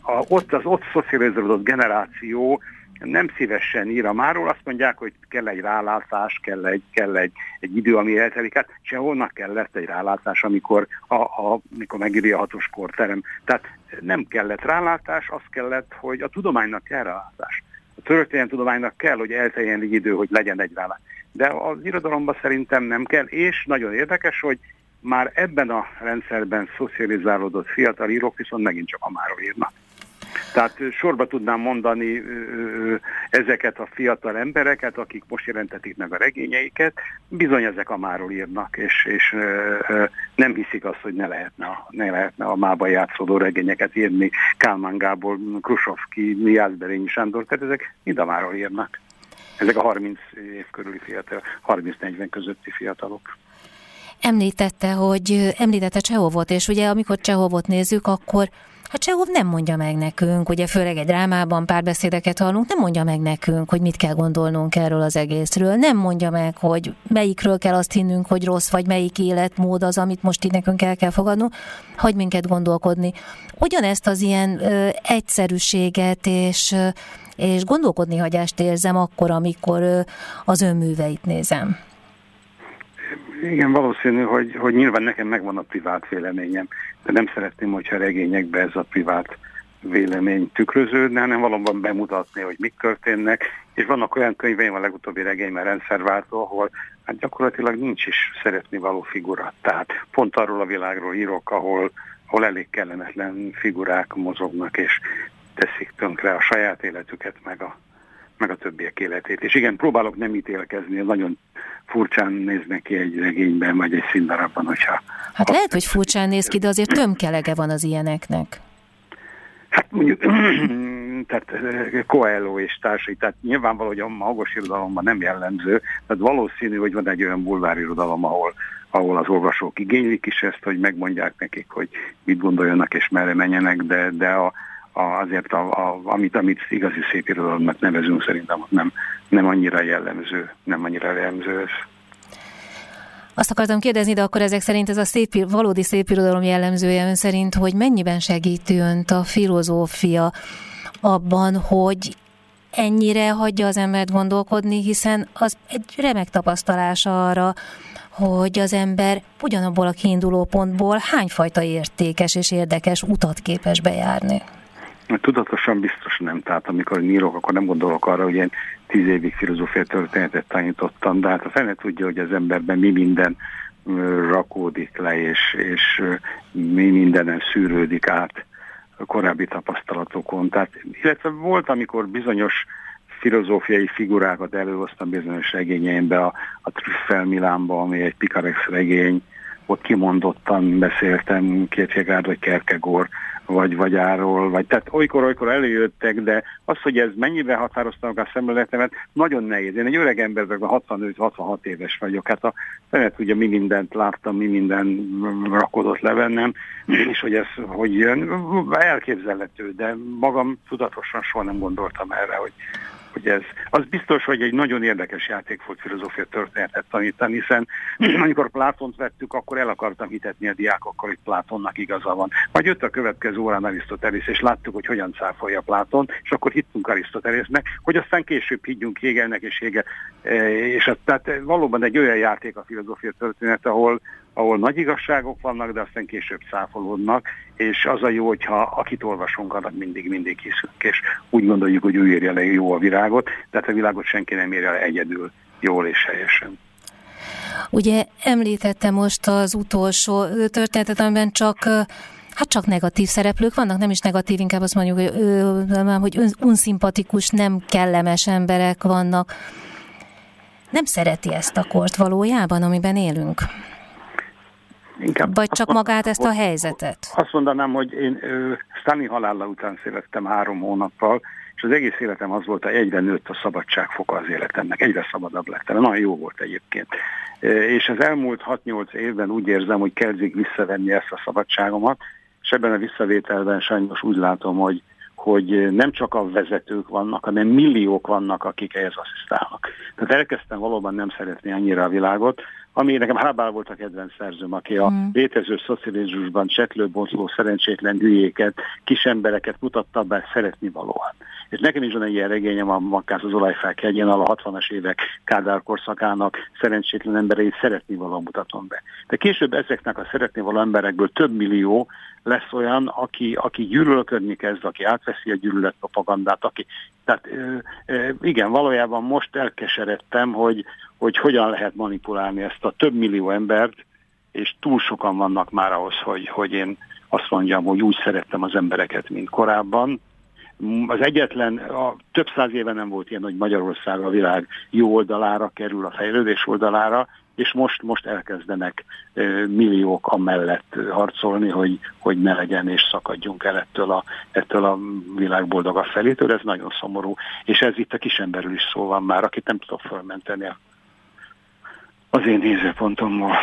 a, ott az ott szocializálódott generáció nem szívesen ír a máról, azt mondják, hogy kell egy rálátás, kell egy, kell egy, egy idő, ami eltelik. Hát seholnak kellett egy rálátás, amikor, a, a, amikor megírja a hatos korterem. Tehát nem kellett rálátás, az kellett, hogy a tudománynak kell rálátás. A tudománynak kell, hogy elteljen egy idő, hogy legyen egy rálátás. De az irodalomban szerintem nem kell, és nagyon érdekes, hogy már ebben a rendszerben szocializálódott fiatal írók viszont megint csak a máról írnak. Tehát sorba tudnám mondani ezeket a fiatal embereket, akik most jelentetik meg a regényeiket, bizony ezek a máról írnak, és, és nem hiszik azt, hogy ne lehetne, ne lehetne a mába játszódó regényeket írni, Kálmán Gábor, Krusovki, Jászberényi Sándor, tehát ezek mind a máról írnak. Ezek a 30 év körüli fiatal, 30-40 közötti fiatalok. Említette, hogy említette Csehovot, és ugye amikor Csehovot nézzük, akkor Hát Csehov nem mondja meg nekünk, ugye főleg egy drámában párbeszédeket hallunk, nem mondja meg nekünk, hogy mit kell gondolnunk erről az egészről. Nem mondja meg, hogy melyikről kell azt hinnünk, hogy rossz, vagy melyik életmód az, amit most itt nekünk el kell fogadnunk. Hagy minket gondolkodni. Ugyanezt az ilyen ö, egyszerűséget és, ö, és gondolkodni hagyást érzem akkor, amikor ö, az önműveit nézem. Igen, valószínű, hogy, hogy nyilván nekem megvan a privát véleményem, de nem szeretném, hogyha regényekbe ez a privát vélemény tükröződne, hanem valóban bemutatni, hogy mik történnek, és vannak olyan könyveim, a legutóbbi regényben rendszerváltó, ahol hát gyakorlatilag nincs is szeretni való figura. Tehát pont arról a világról írok, ahol, ahol elég kellemetlen figurák mozognak, és teszik tönkre a saját életüket, meg a, meg a többiek életét. És igen, próbálok nem ítélkezni, nagyon furcsán néz neki egy regényben, vagy egy színdarabban, hogyha... Hát lehet, hogy furcsán néz ki, de azért tömkelege van az ilyeneknek. Hát mondjuk tehát Coelho és társai, tehát nyilvánvaló, hogy a magos irodalomban nem jellemző, tehát valószínű, hogy van egy olyan bulvárirodalom, ahol ahol az olvasók igénylik is ezt, hogy megmondják nekik, hogy mit gondoljanak és merre menjenek, de, de a, azért a, a, amit, amit igazi szép irodalomnak nevezünk, szerintem nem, nem annyira jellemző, nem annyira jellemző ez. Azt akartam kérdezni, de akkor ezek szerint ez a szép, valódi szépirodalom jellemzője ön szerint, hogy mennyiben segíti önt a filozófia abban, hogy ennyire hagyja az embert gondolkodni, hiszen az egy remek tapasztalás arra, hogy az ember ugyanabból a kiinduló pontból hányfajta értékes és érdekes utat képes bejárni. Tudatosan biztos nem. Tehát amikor írok, akkor nem gondolok arra, hogy én tíz évig filozófia történetet tanítottam, de hát a fene tudja, hogy az emberben mi minden rakódik le, és, és mi mindenen szűrődik át korábbi tapasztalatokon. Tehát, illetve volt, amikor bizonyos filozófiai figurákat előhoztam bizonyos regényeimbe, a, a Trüffel Milánba, ami egy Picarex regény, ott kimondottan beszéltem Kierkegaard vagy Kierkegaard, vagy vagyáról, vagy tehát olykor-olykor előjöttek, de az, hogy ez mennyire határozta meg a szemléletemet, nagyon nehéz. Én egy öreg ember, 65-66 éves vagyok, hát a fenet ugye mi mindent láttam, mi minden rakodott le bennem, és hogy ez hogy jön, elképzelhető, de magam tudatosan soha nem gondoltam erre, hogy, hogy ez. Az biztos, hogy egy nagyon érdekes játék volt filozófia történetet tanítani, hiszen amikor Plátont vettük, akkor el akartam hitetni a diákokkal, hogy Plátonnak igaza van. Majd jött a következő órán Arisztotelész, és láttuk, hogy hogyan cáfolja Pláton, és akkor hittünk Arisztotelésznek, hogy aztán később higgyünk Hegelnek és Hegel. E, és az, tehát valóban egy olyan játék a filozófia történet, ahol, ahol nagy igazságok vannak, de aztán később száfolódnak, és az a jó, hogyha akit olvasunk, annak mindig-mindig hiszünk, és úgy gondoljuk, hogy ő írja le jó a virágot, de hát a világot senki nem írja le egyedül jól és helyesen. Ugye említette most az utolsó történetet, amiben csak hát csak negatív szereplők vannak, nem is negatív, inkább azt mondjuk, hogy, hogy unszimpatikus, nem kellemes emberek vannak. Nem szereti ezt a kort valójában, amiben élünk? Inkább Vagy csak magát ezt a helyzetet? Azt mondanám, hogy én Stalin halála után születtem három hónappal, és az egész életem az volt, hogy egyre nőtt a szabadságfoka az életemnek, egyre szabadabb lettem. Nagyon jó volt egyébként. És az elmúlt 6-8 évben úgy érzem, hogy kezdik visszavenni ezt a szabadságomat, és ebben a visszavételben sajnos úgy látom, hogy, hogy nem csak a vezetők vannak, hanem milliók vannak, akik ehhez asszisztálnak. Tehát elkezdtem valóban nem szeretni annyira a világot, ami nekem Hábál volt a kedvenc szerzőm, aki a mm. létező szocializmusban csetlőbontló szerencsétlen hülyéket, kis embereket mutatta be szeretni valóan. És nekem is van egy ilyen regényem, a Makkász az olajfák hegyén, a 60-as évek Kádár korszakának szerencsétlen embereit szeretni valóan mutatom be. De később ezeknek a szeretni való emberekből több millió lesz olyan, aki, aki gyűlölködni kezd, aki átveszi a gyűlölet propagandát, aki, tehát igen, valójában most elkeseredtem, hogy, hogy hogyan lehet manipulálni ezt a több millió embert, és túl sokan vannak már ahhoz, hogy, hogy én azt mondjam, hogy úgy szerettem az embereket, mint korábban. Az egyetlen, a több száz éve nem volt ilyen, hogy Magyarország a világ jó oldalára kerül, a fejlődés oldalára, és most, most elkezdenek milliók amellett harcolni, hogy, hogy ne legyen és szakadjunk el ettől a, ettől a világ boldogabb felétől. Ez nagyon szomorú, és ez itt a kisemberül is szó van már, akit nem tudok fölmenteni az én nézőpontommal.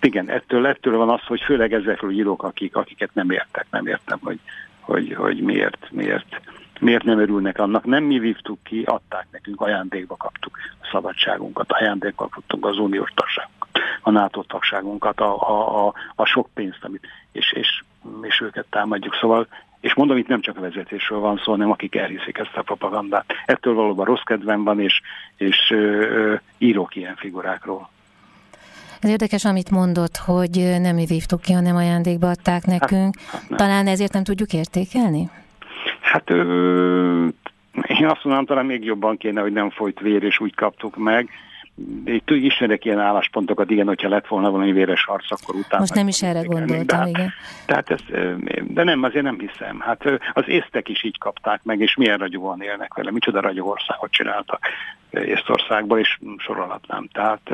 Igen, ettől, ettől van az, hogy főleg ezekről írok, akik, akiket nem értek, nem értem, hogy, hogy, hogy miért, miért, miért nem örülnek annak. Nem mi vívtuk ki, adták nekünk, ajándékba kaptuk a szabadságunkat, ajándékba kaptunk az uniós tagságunkat, a NATO tagságunkat, a, a, a, a sok pénzt, amit, és, és, és őket támadjuk. Szóval és mondom, itt nem csak a vezetésről van szó, hanem akik elhiszik ezt a propagandát. Ettől valóban rossz kedvem van, és, és ö, ö, írok ilyen figurákról. Ez érdekes, amit mondott, hogy nem mi vívtuk ki, hanem ajándékba adták nekünk. Hát, hát Talán ezért nem tudjuk értékelni? Hát ö, én azt mondanám, talán még jobban kéne, hogy nem folyt vér, és úgy kaptuk meg. Itt ismerek ilyen álláspontokat, igen, hogyha lett volna valami véres harc, akkor utána... Most nem is erre gondoltam, de, hát- igen. Tehát ez, de nem, azért nem hiszem. Hát az észtek is így kapták meg, és milyen ragyóan élnek vele. Micsoda ragyó országot csináltak Észtországban, és sorolhatnám. Tehát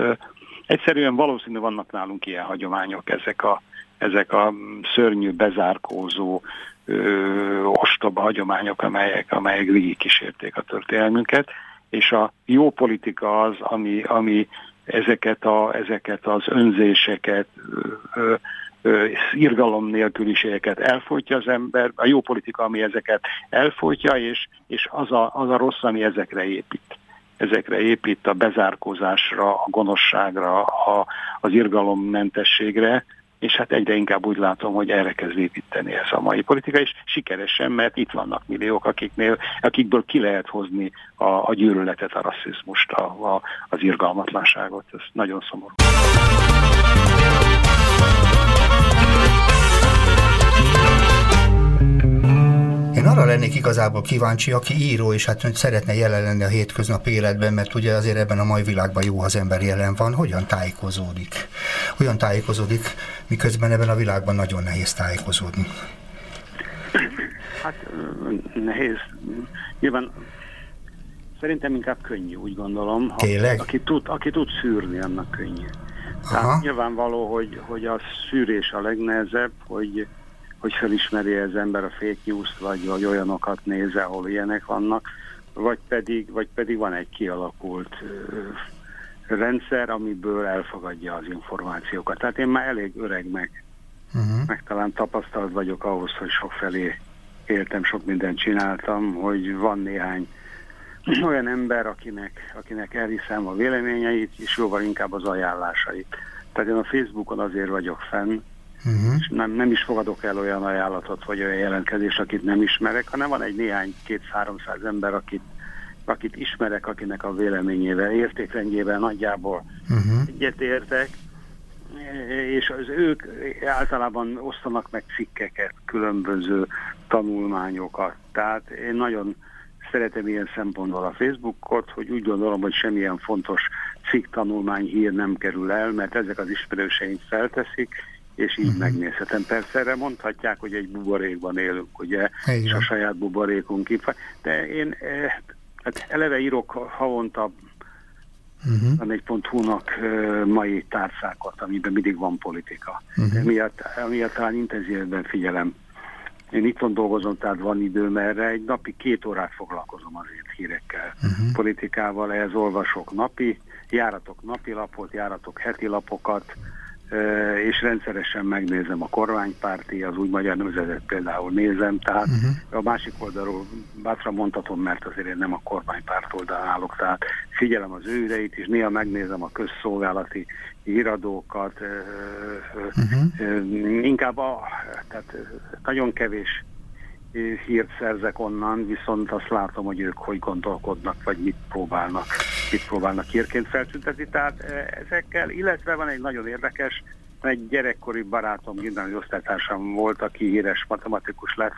egyszerűen valószínű vannak nálunk ilyen hagyományok, ezek a, ezek a szörnyű, bezárkózó, ö, ostoba hagyományok, amelyek, amelyek végig kísérték a történelmünket, és a jó politika az, ami, ami ezeket, a, ezeket az önzéseket, ö, ö, irgalom nélküliségeket elfolytja az ember, a jó politika, ami ezeket elfolytja, és, és az, a, az a rossz, ami ezekre épít. Ezekre épít a bezárkózásra, a gonoszságra, a, az irgalommentességre, és hát egyre inkább úgy látom, hogy erre kezd építeni ez a mai politika, és sikeresen, mert itt vannak milliók, akiknél, akikből ki lehet hozni a, a gyűlöletet, a rasszizmust, a, a, az irgalmatlanságot. Ez nagyon szomorú. Arra lennék igazából kíváncsi, aki író, és hát szeretne jelen lenni a hétköznapi életben, mert ugye azért ebben a mai világban jó, ha az ember jelen van, hogyan tájékozódik? Hogyan tájékozódik, miközben ebben a világban nagyon nehéz tájékozódni? Hát nehéz. Nyilván szerintem inkább könnyű, úgy gondolom. Tényleg? Aki tud, aki tud szűrni, annak könnyű. Aha. Tehát nyilvánvaló, hogy, hogy a szűrés a legnehezebb, hogy hogy felismeri az ember a fake news vagy, vagy olyanokat néz, ahol ilyenek vannak, vagy pedig, vagy pedig van egy kialakult ö, rendszer, amiből elfogadja az információkat. Tehát én már elég öreg meg, uh-huh. meg talán tapasztalt vagyok ahhoz, hogy sok felé éltem, sok mindent csináltam, hogy van néhány olyan ember, akinek, akinek elhiszem a véleményeit, és jóval inkább az ajánlásait. Tehát én a Facebookon azért vagyok fenn, Uh-huh. És nem, nem is fogadok el olyan ajánlatot, vagy olyan jelentkezést, akit nem ismerek, hanem van egy néhány, két-háromszáz ember, akit, akit ismerek, akinek a véleményével, értékrendjével nagyjából uh-huh. egyetértek, és az ők általában osztanak meg cikkeket, különböző tanulmányokat. Tehát én nagyon szeretem ilyen szempontból a Facebookot, hogy úgy gondolom, hogy semmilyen fontos cikk, tanulmány, hír nem kerül el, mert ezek az ismerőseink felteszik, és így uh-huh. megnézhetem. Persze erre mondhatják, hogy egy buborékban élünk, ugye, és a saját buborékunk itt van. De én eh, hát eleve írok havonta uh-huh. a 4.hu-nak eh, mai tárcákat, amiben mindig van politika. Uh-huh. Emiatt, emiatt talán intenzívebben figyelem. Én itt van dolgozom, tehát van időm erre. Egy napi két órát foglalkozom azért hírekkel, uh-huh. politikával, ehhez olvasok napi, járatok napi lapot, járatok heti lapokat, és rendszeresen megnézem a kormánypárti, az úgy magyar nemzetet például nézem, tehát uh-huh. a másik oldalról bátran mondhatom, mert azért én nem a kormánypárt oldalán állok, tehát figyelem az őreit, és néha megnézem a közszolgálati híradókat, uh-huh. inkább a, tehát nagyon kevés hírt szerzek onnan, viszont azt látom, hogy ők hogy gondolkodnak, vagy mit próbálnak, mit próbálnak hírként feltüntetni. Tehát e, ezekkel, illetve van egy nagyon érdekes, egy gyerekkori barátom, gimnáziumi osztálytársam volt, aki híres matematikus lett,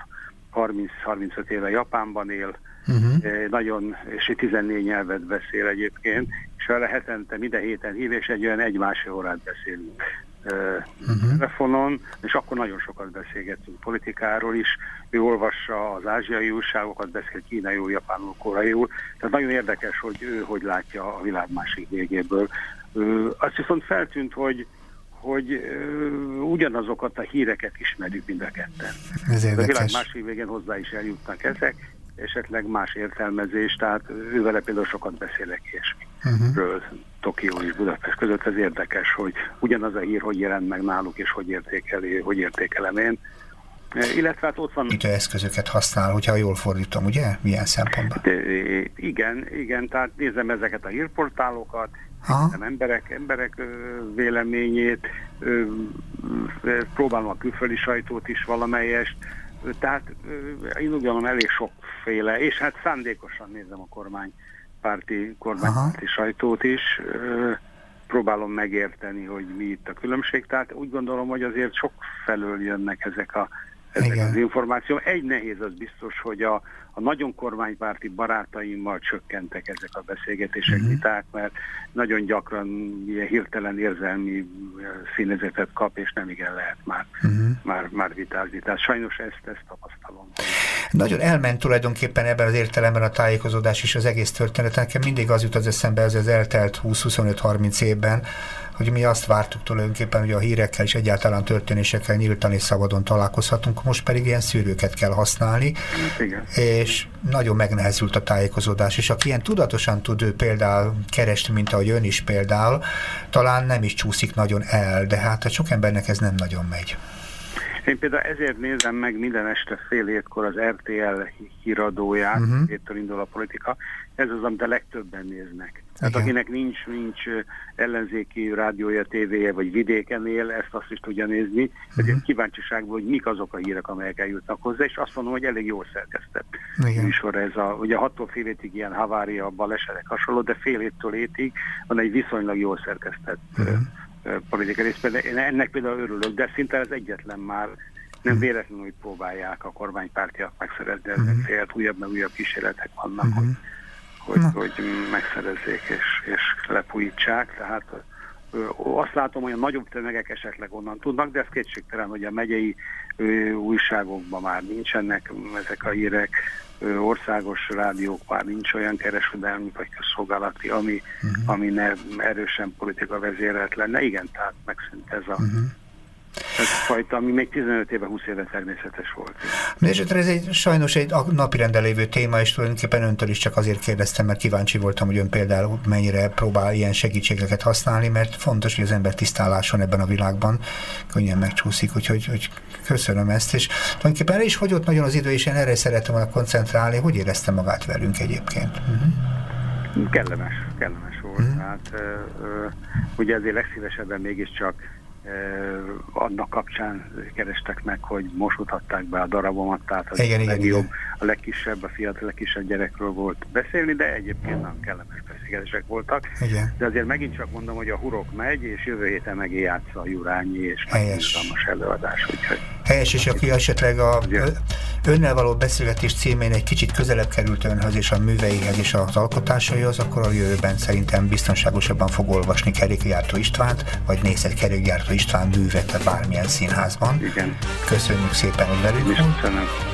30-35 éve Japánban él, uh-huh. nagyon, és 14 nyelvet beszél egyébként, és vele hetente, minden héten hív, és egy olyan egy-másfél órát beszélünk uh-huh. telefonon, és akkor nagyon sokat beszélgettünk politikáról is. Ő olvassa az ázsiai újságokat, beszél kínaiul, japánul, koreaiul. Tehát nagyon érdekes, hogy ő hogy látja a világ másik végéből. Azt viszont feltűnt, hogy hogy uh, ugyanazokat a híreket ismerjük mind a ketten. Ez a világ másik végén hozzá is eljutnak ezek, esetleg más értelmezés, tehát ővele például sokat beszélek ilyesmiről. Uh-huh. Tokió és Budapest között ez érdekes, hogy ugyanaz a hír, hogy jelent meg náluk, és hogy értékeli, hogy értékelem én. Illetve hát ott van... Mit eszközöket használ, hogyha jól fordítom, ugye? Milyen szempontból? De, igen, igen, tehát nézem ezeket a hírportálokat, nézem emberek, emberek véleményét, próbálom a külföldi sajtót is valamelyest, tehát én úgy gondolom elég sokféle, és hát szándékosan nézem a kormánypárti, kormánypárti Aha. sajtót is, próbálom megérteni, hogy mi itt a különbség. Tehát úgy gondolom, hogy azért sok felől jönnek ezek a ezek Igen. az információ. Egy nehéz az biztos, hogy a, a nagyon kormánypárti barátaimmal csökkentek ezek a beszélgetések, uh-huh. viták, mert nagyon gyakran ilyen hirtelen érzelmi színezetet kap, és nem igen lehet már, uh-huh. már, már vitázni. Tehát sajnos ezt, ezt tapasztalom. Nagyon elment tulajdonképpen ebben az értelemben a tájékozódás és az egész történet. Nekem mindig az jut az eszembe, ez az eltelt 20-25-30 évben, hogy mi azt vártuk tulajdonképpen, hogy a hírekkel és egyáltalán történésekkel nyíltan és szabadon találkozhatunk, most pedig ilyen szűrőket kell használni, Igen. és nagyon megnehezült a tájékozódás, és aki ilyen tudatosan tud ő például keresni, mint ahogy ön is például, talán nem is csúszik nagyon el, de hát a sok embernek ez nem nagyon megy. Én például ezért nézem meg minden este fél hétkor az RTL híradóját, uh-huh. héttől indul a politika. Ez az, amit a legtöbben néznek. Tehát akinek nincs, nincs ellenzéki rádiója, tévéje, vagy vidéken él, ezt azt is tudja nézni. Uh-huh. Ezért kíváncsiságból, hogy mik azok a hírek, amelyek eljutnak hozzá, és azt mondom, hogy elég jól szerkesztett Igen. műsor ez a, ugye hattól fél hétig ilyen havária, balesetek hasonló, de fél héttől hétig van egy viszonylag jól szerkesztett uh-huh politikai részben. Én ennek például örülök, de szinte az egyetlen már nem mhm. véletlenül, hogy próbálják a kormánypártiak megszerezni, ezek uh-huh. félt újabb meg újabb kísérletek vannak, uh-huh. hogy, hogy, hogy megszerezzék és, és lepújítsák. Tehát azt látom, hogy a nagyobb tömegek esetleg onnan tudnak, de ez kétségtelen, hogy a megyei újságokban már nincsenek ezek a hírek, országos rádiók már nincs olyan kereskedelmi vagy közszolgálati, ami, uh-huh. ami ne erősen politika vezérelt lenne. Igen, tehát megszűnt ez a, uh-huh. Ez a fajta, ami még 15 éve, 20 éve természetes volt. Nézd, ez egy sajnos egy napi lévő téma, és tulajdonképpen öntől is csak azért kérdeztem, mert kíváncsi voltam, hogy ön például mennyire próbál ilyen segítségeket használni, mert fontos, hogy az ember tisztálláson ebben a világban könnyen megcsúszik, úgyhogy hogy köszönöm ezt, és tulajdonképpen erre is ott nagyon az idő, és én erre szerettem volna koncentrálni, hogy érezte magát velünk egyébként. Uh-huh. Kellemes, kellemes volt. Uh-huh. Hát, ö, ö, ugye azért legszívesebben mégiscsak annak kapcsán kerestek meg, hogy most mutatták be a darabomat, tehát az igen, a legjobb, igen. a legkisebb, a fiatal legkisebb gyerekről volt beszélni, de egyébként nagyon kellemes beszélgetések voltak. Igen. De azért megint csak mondom, hogy a hurok megy, és jövő héten játsza a Jurányi, és megint előadás. Úgyhogy Helyes, és aki esetleg a önnel való beszélgetés címén egy kicsit közelebb került önhöz és a műveihez és az alkotásaihoz, akkor a jövőben szerintem biztonságosabban fog olvasni Kerékgyártó Istvánt, vagy nézhet Kerékgyártó István művet bármilyen színházban. Igen. Köszönjük szépen, hogy velünk volt.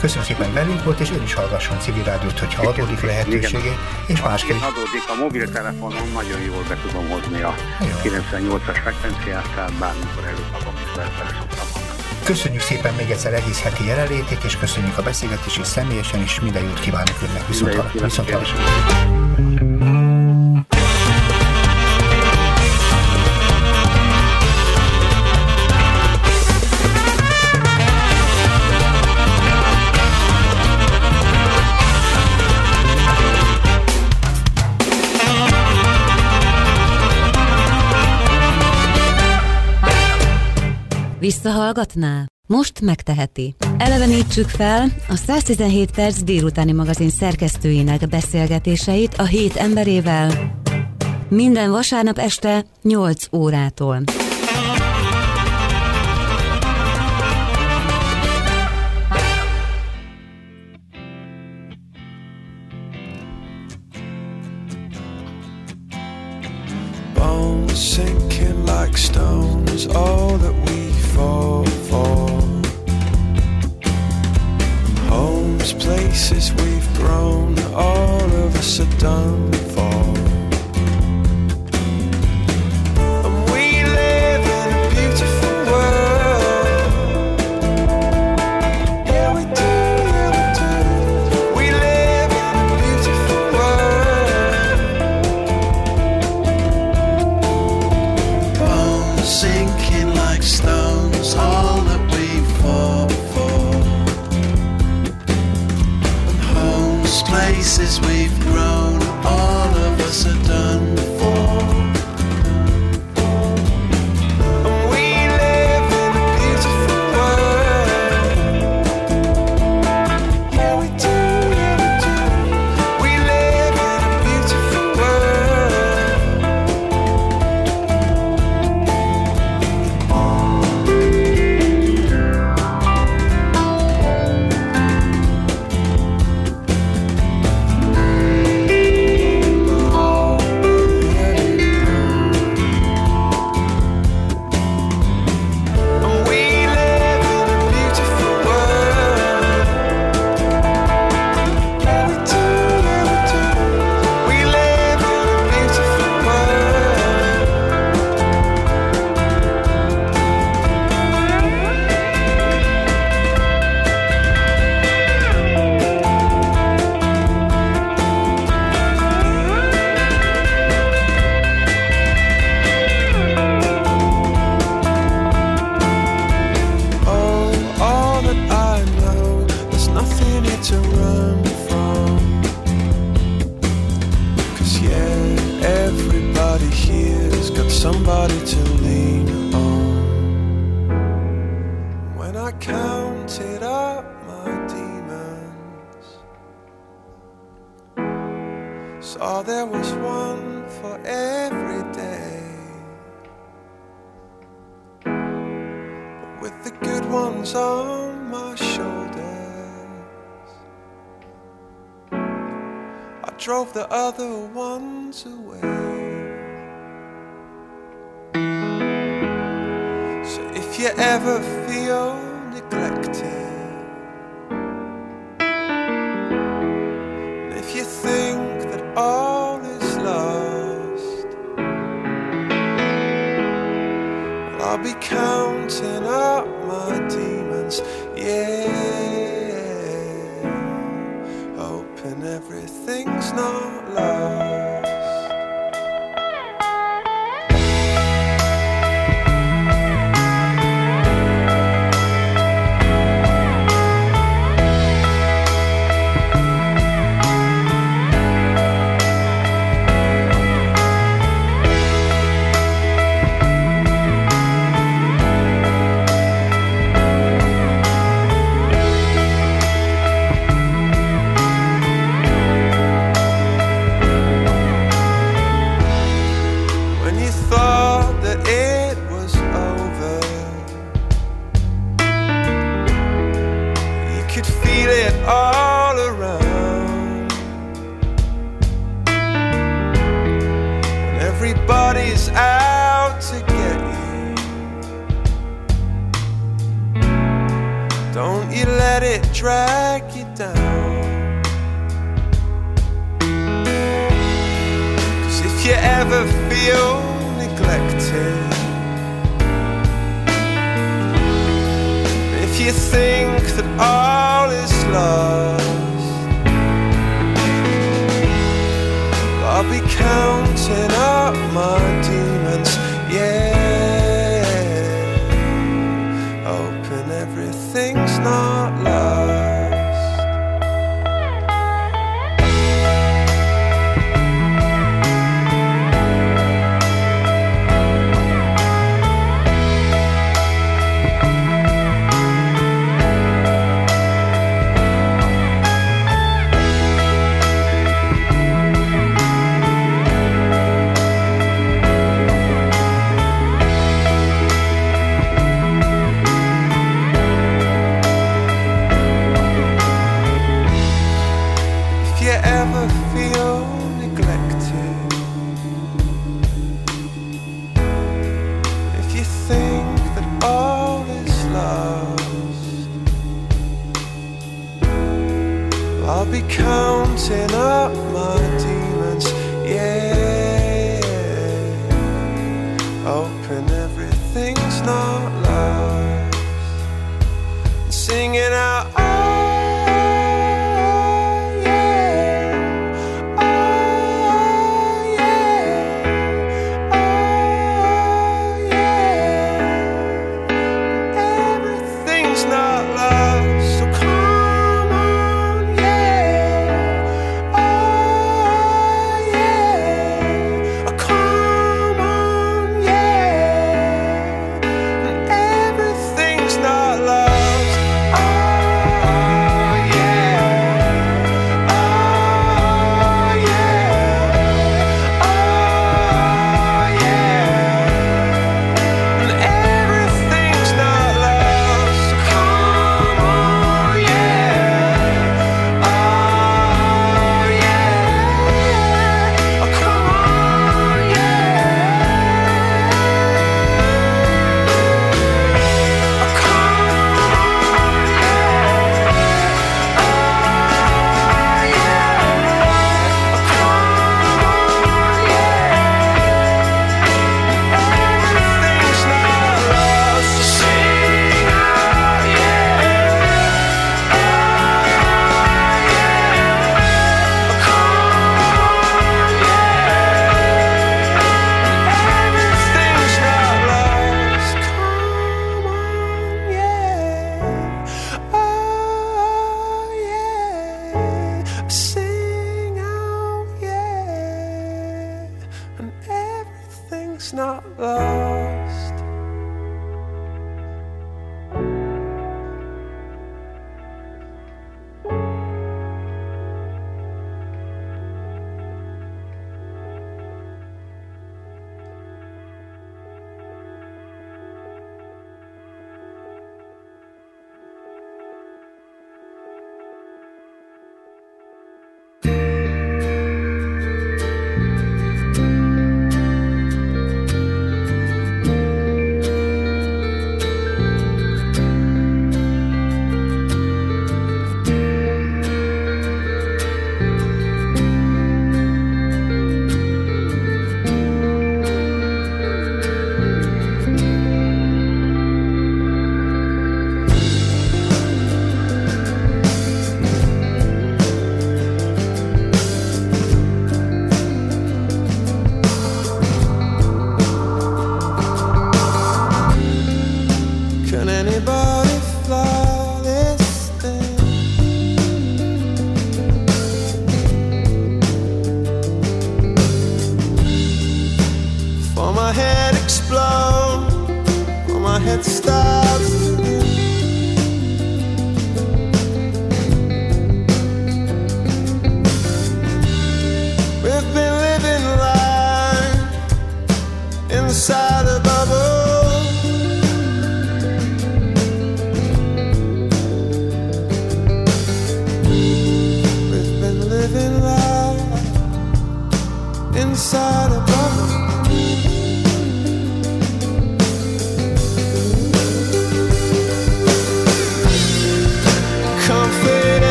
Köszönjük szépen, hogy velünk volt, és ön is hallgasson civil rádiót, hogyha Igen. adódik lehetőségé. És másképp. adódik, a mobiltelefonon nagyon jól be tudom hozni a 98-as frekvenciát, tehát bármikor előkapom és szoktam Köszönjük szépen még egyszer egész heti jelenlétét, és köszönjük a beszélgetést, és személyesen is minden jót kívánok önnek. Viszont, viszont Visszahallgatná? Most megteheti. Elevenítsük fel a 117 perc délutáni magazin szerkesztőinek beszélgetéseit a hét emberével minden vasárnap este 8 órától. Bones sinking like stones, all that we fall for. Homes, places we've grown, all of us are done for. got somebody to lean on. When I counted up my demons, saw there was one for every day. But with the good ones on my shoulders, I drove the other ones away. You ever feel neglected, if you think that all is lost, well, I'll be counting up my demons, yeah, hoping everything's not let it drag you down. Cause if you ever feel neglected, if you think that all is lost, I'll be counting up my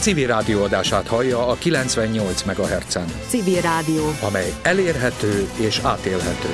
civil rádióadását hallja a 98 MHz-en. Civil rádió. Amely elérhető és átélhető.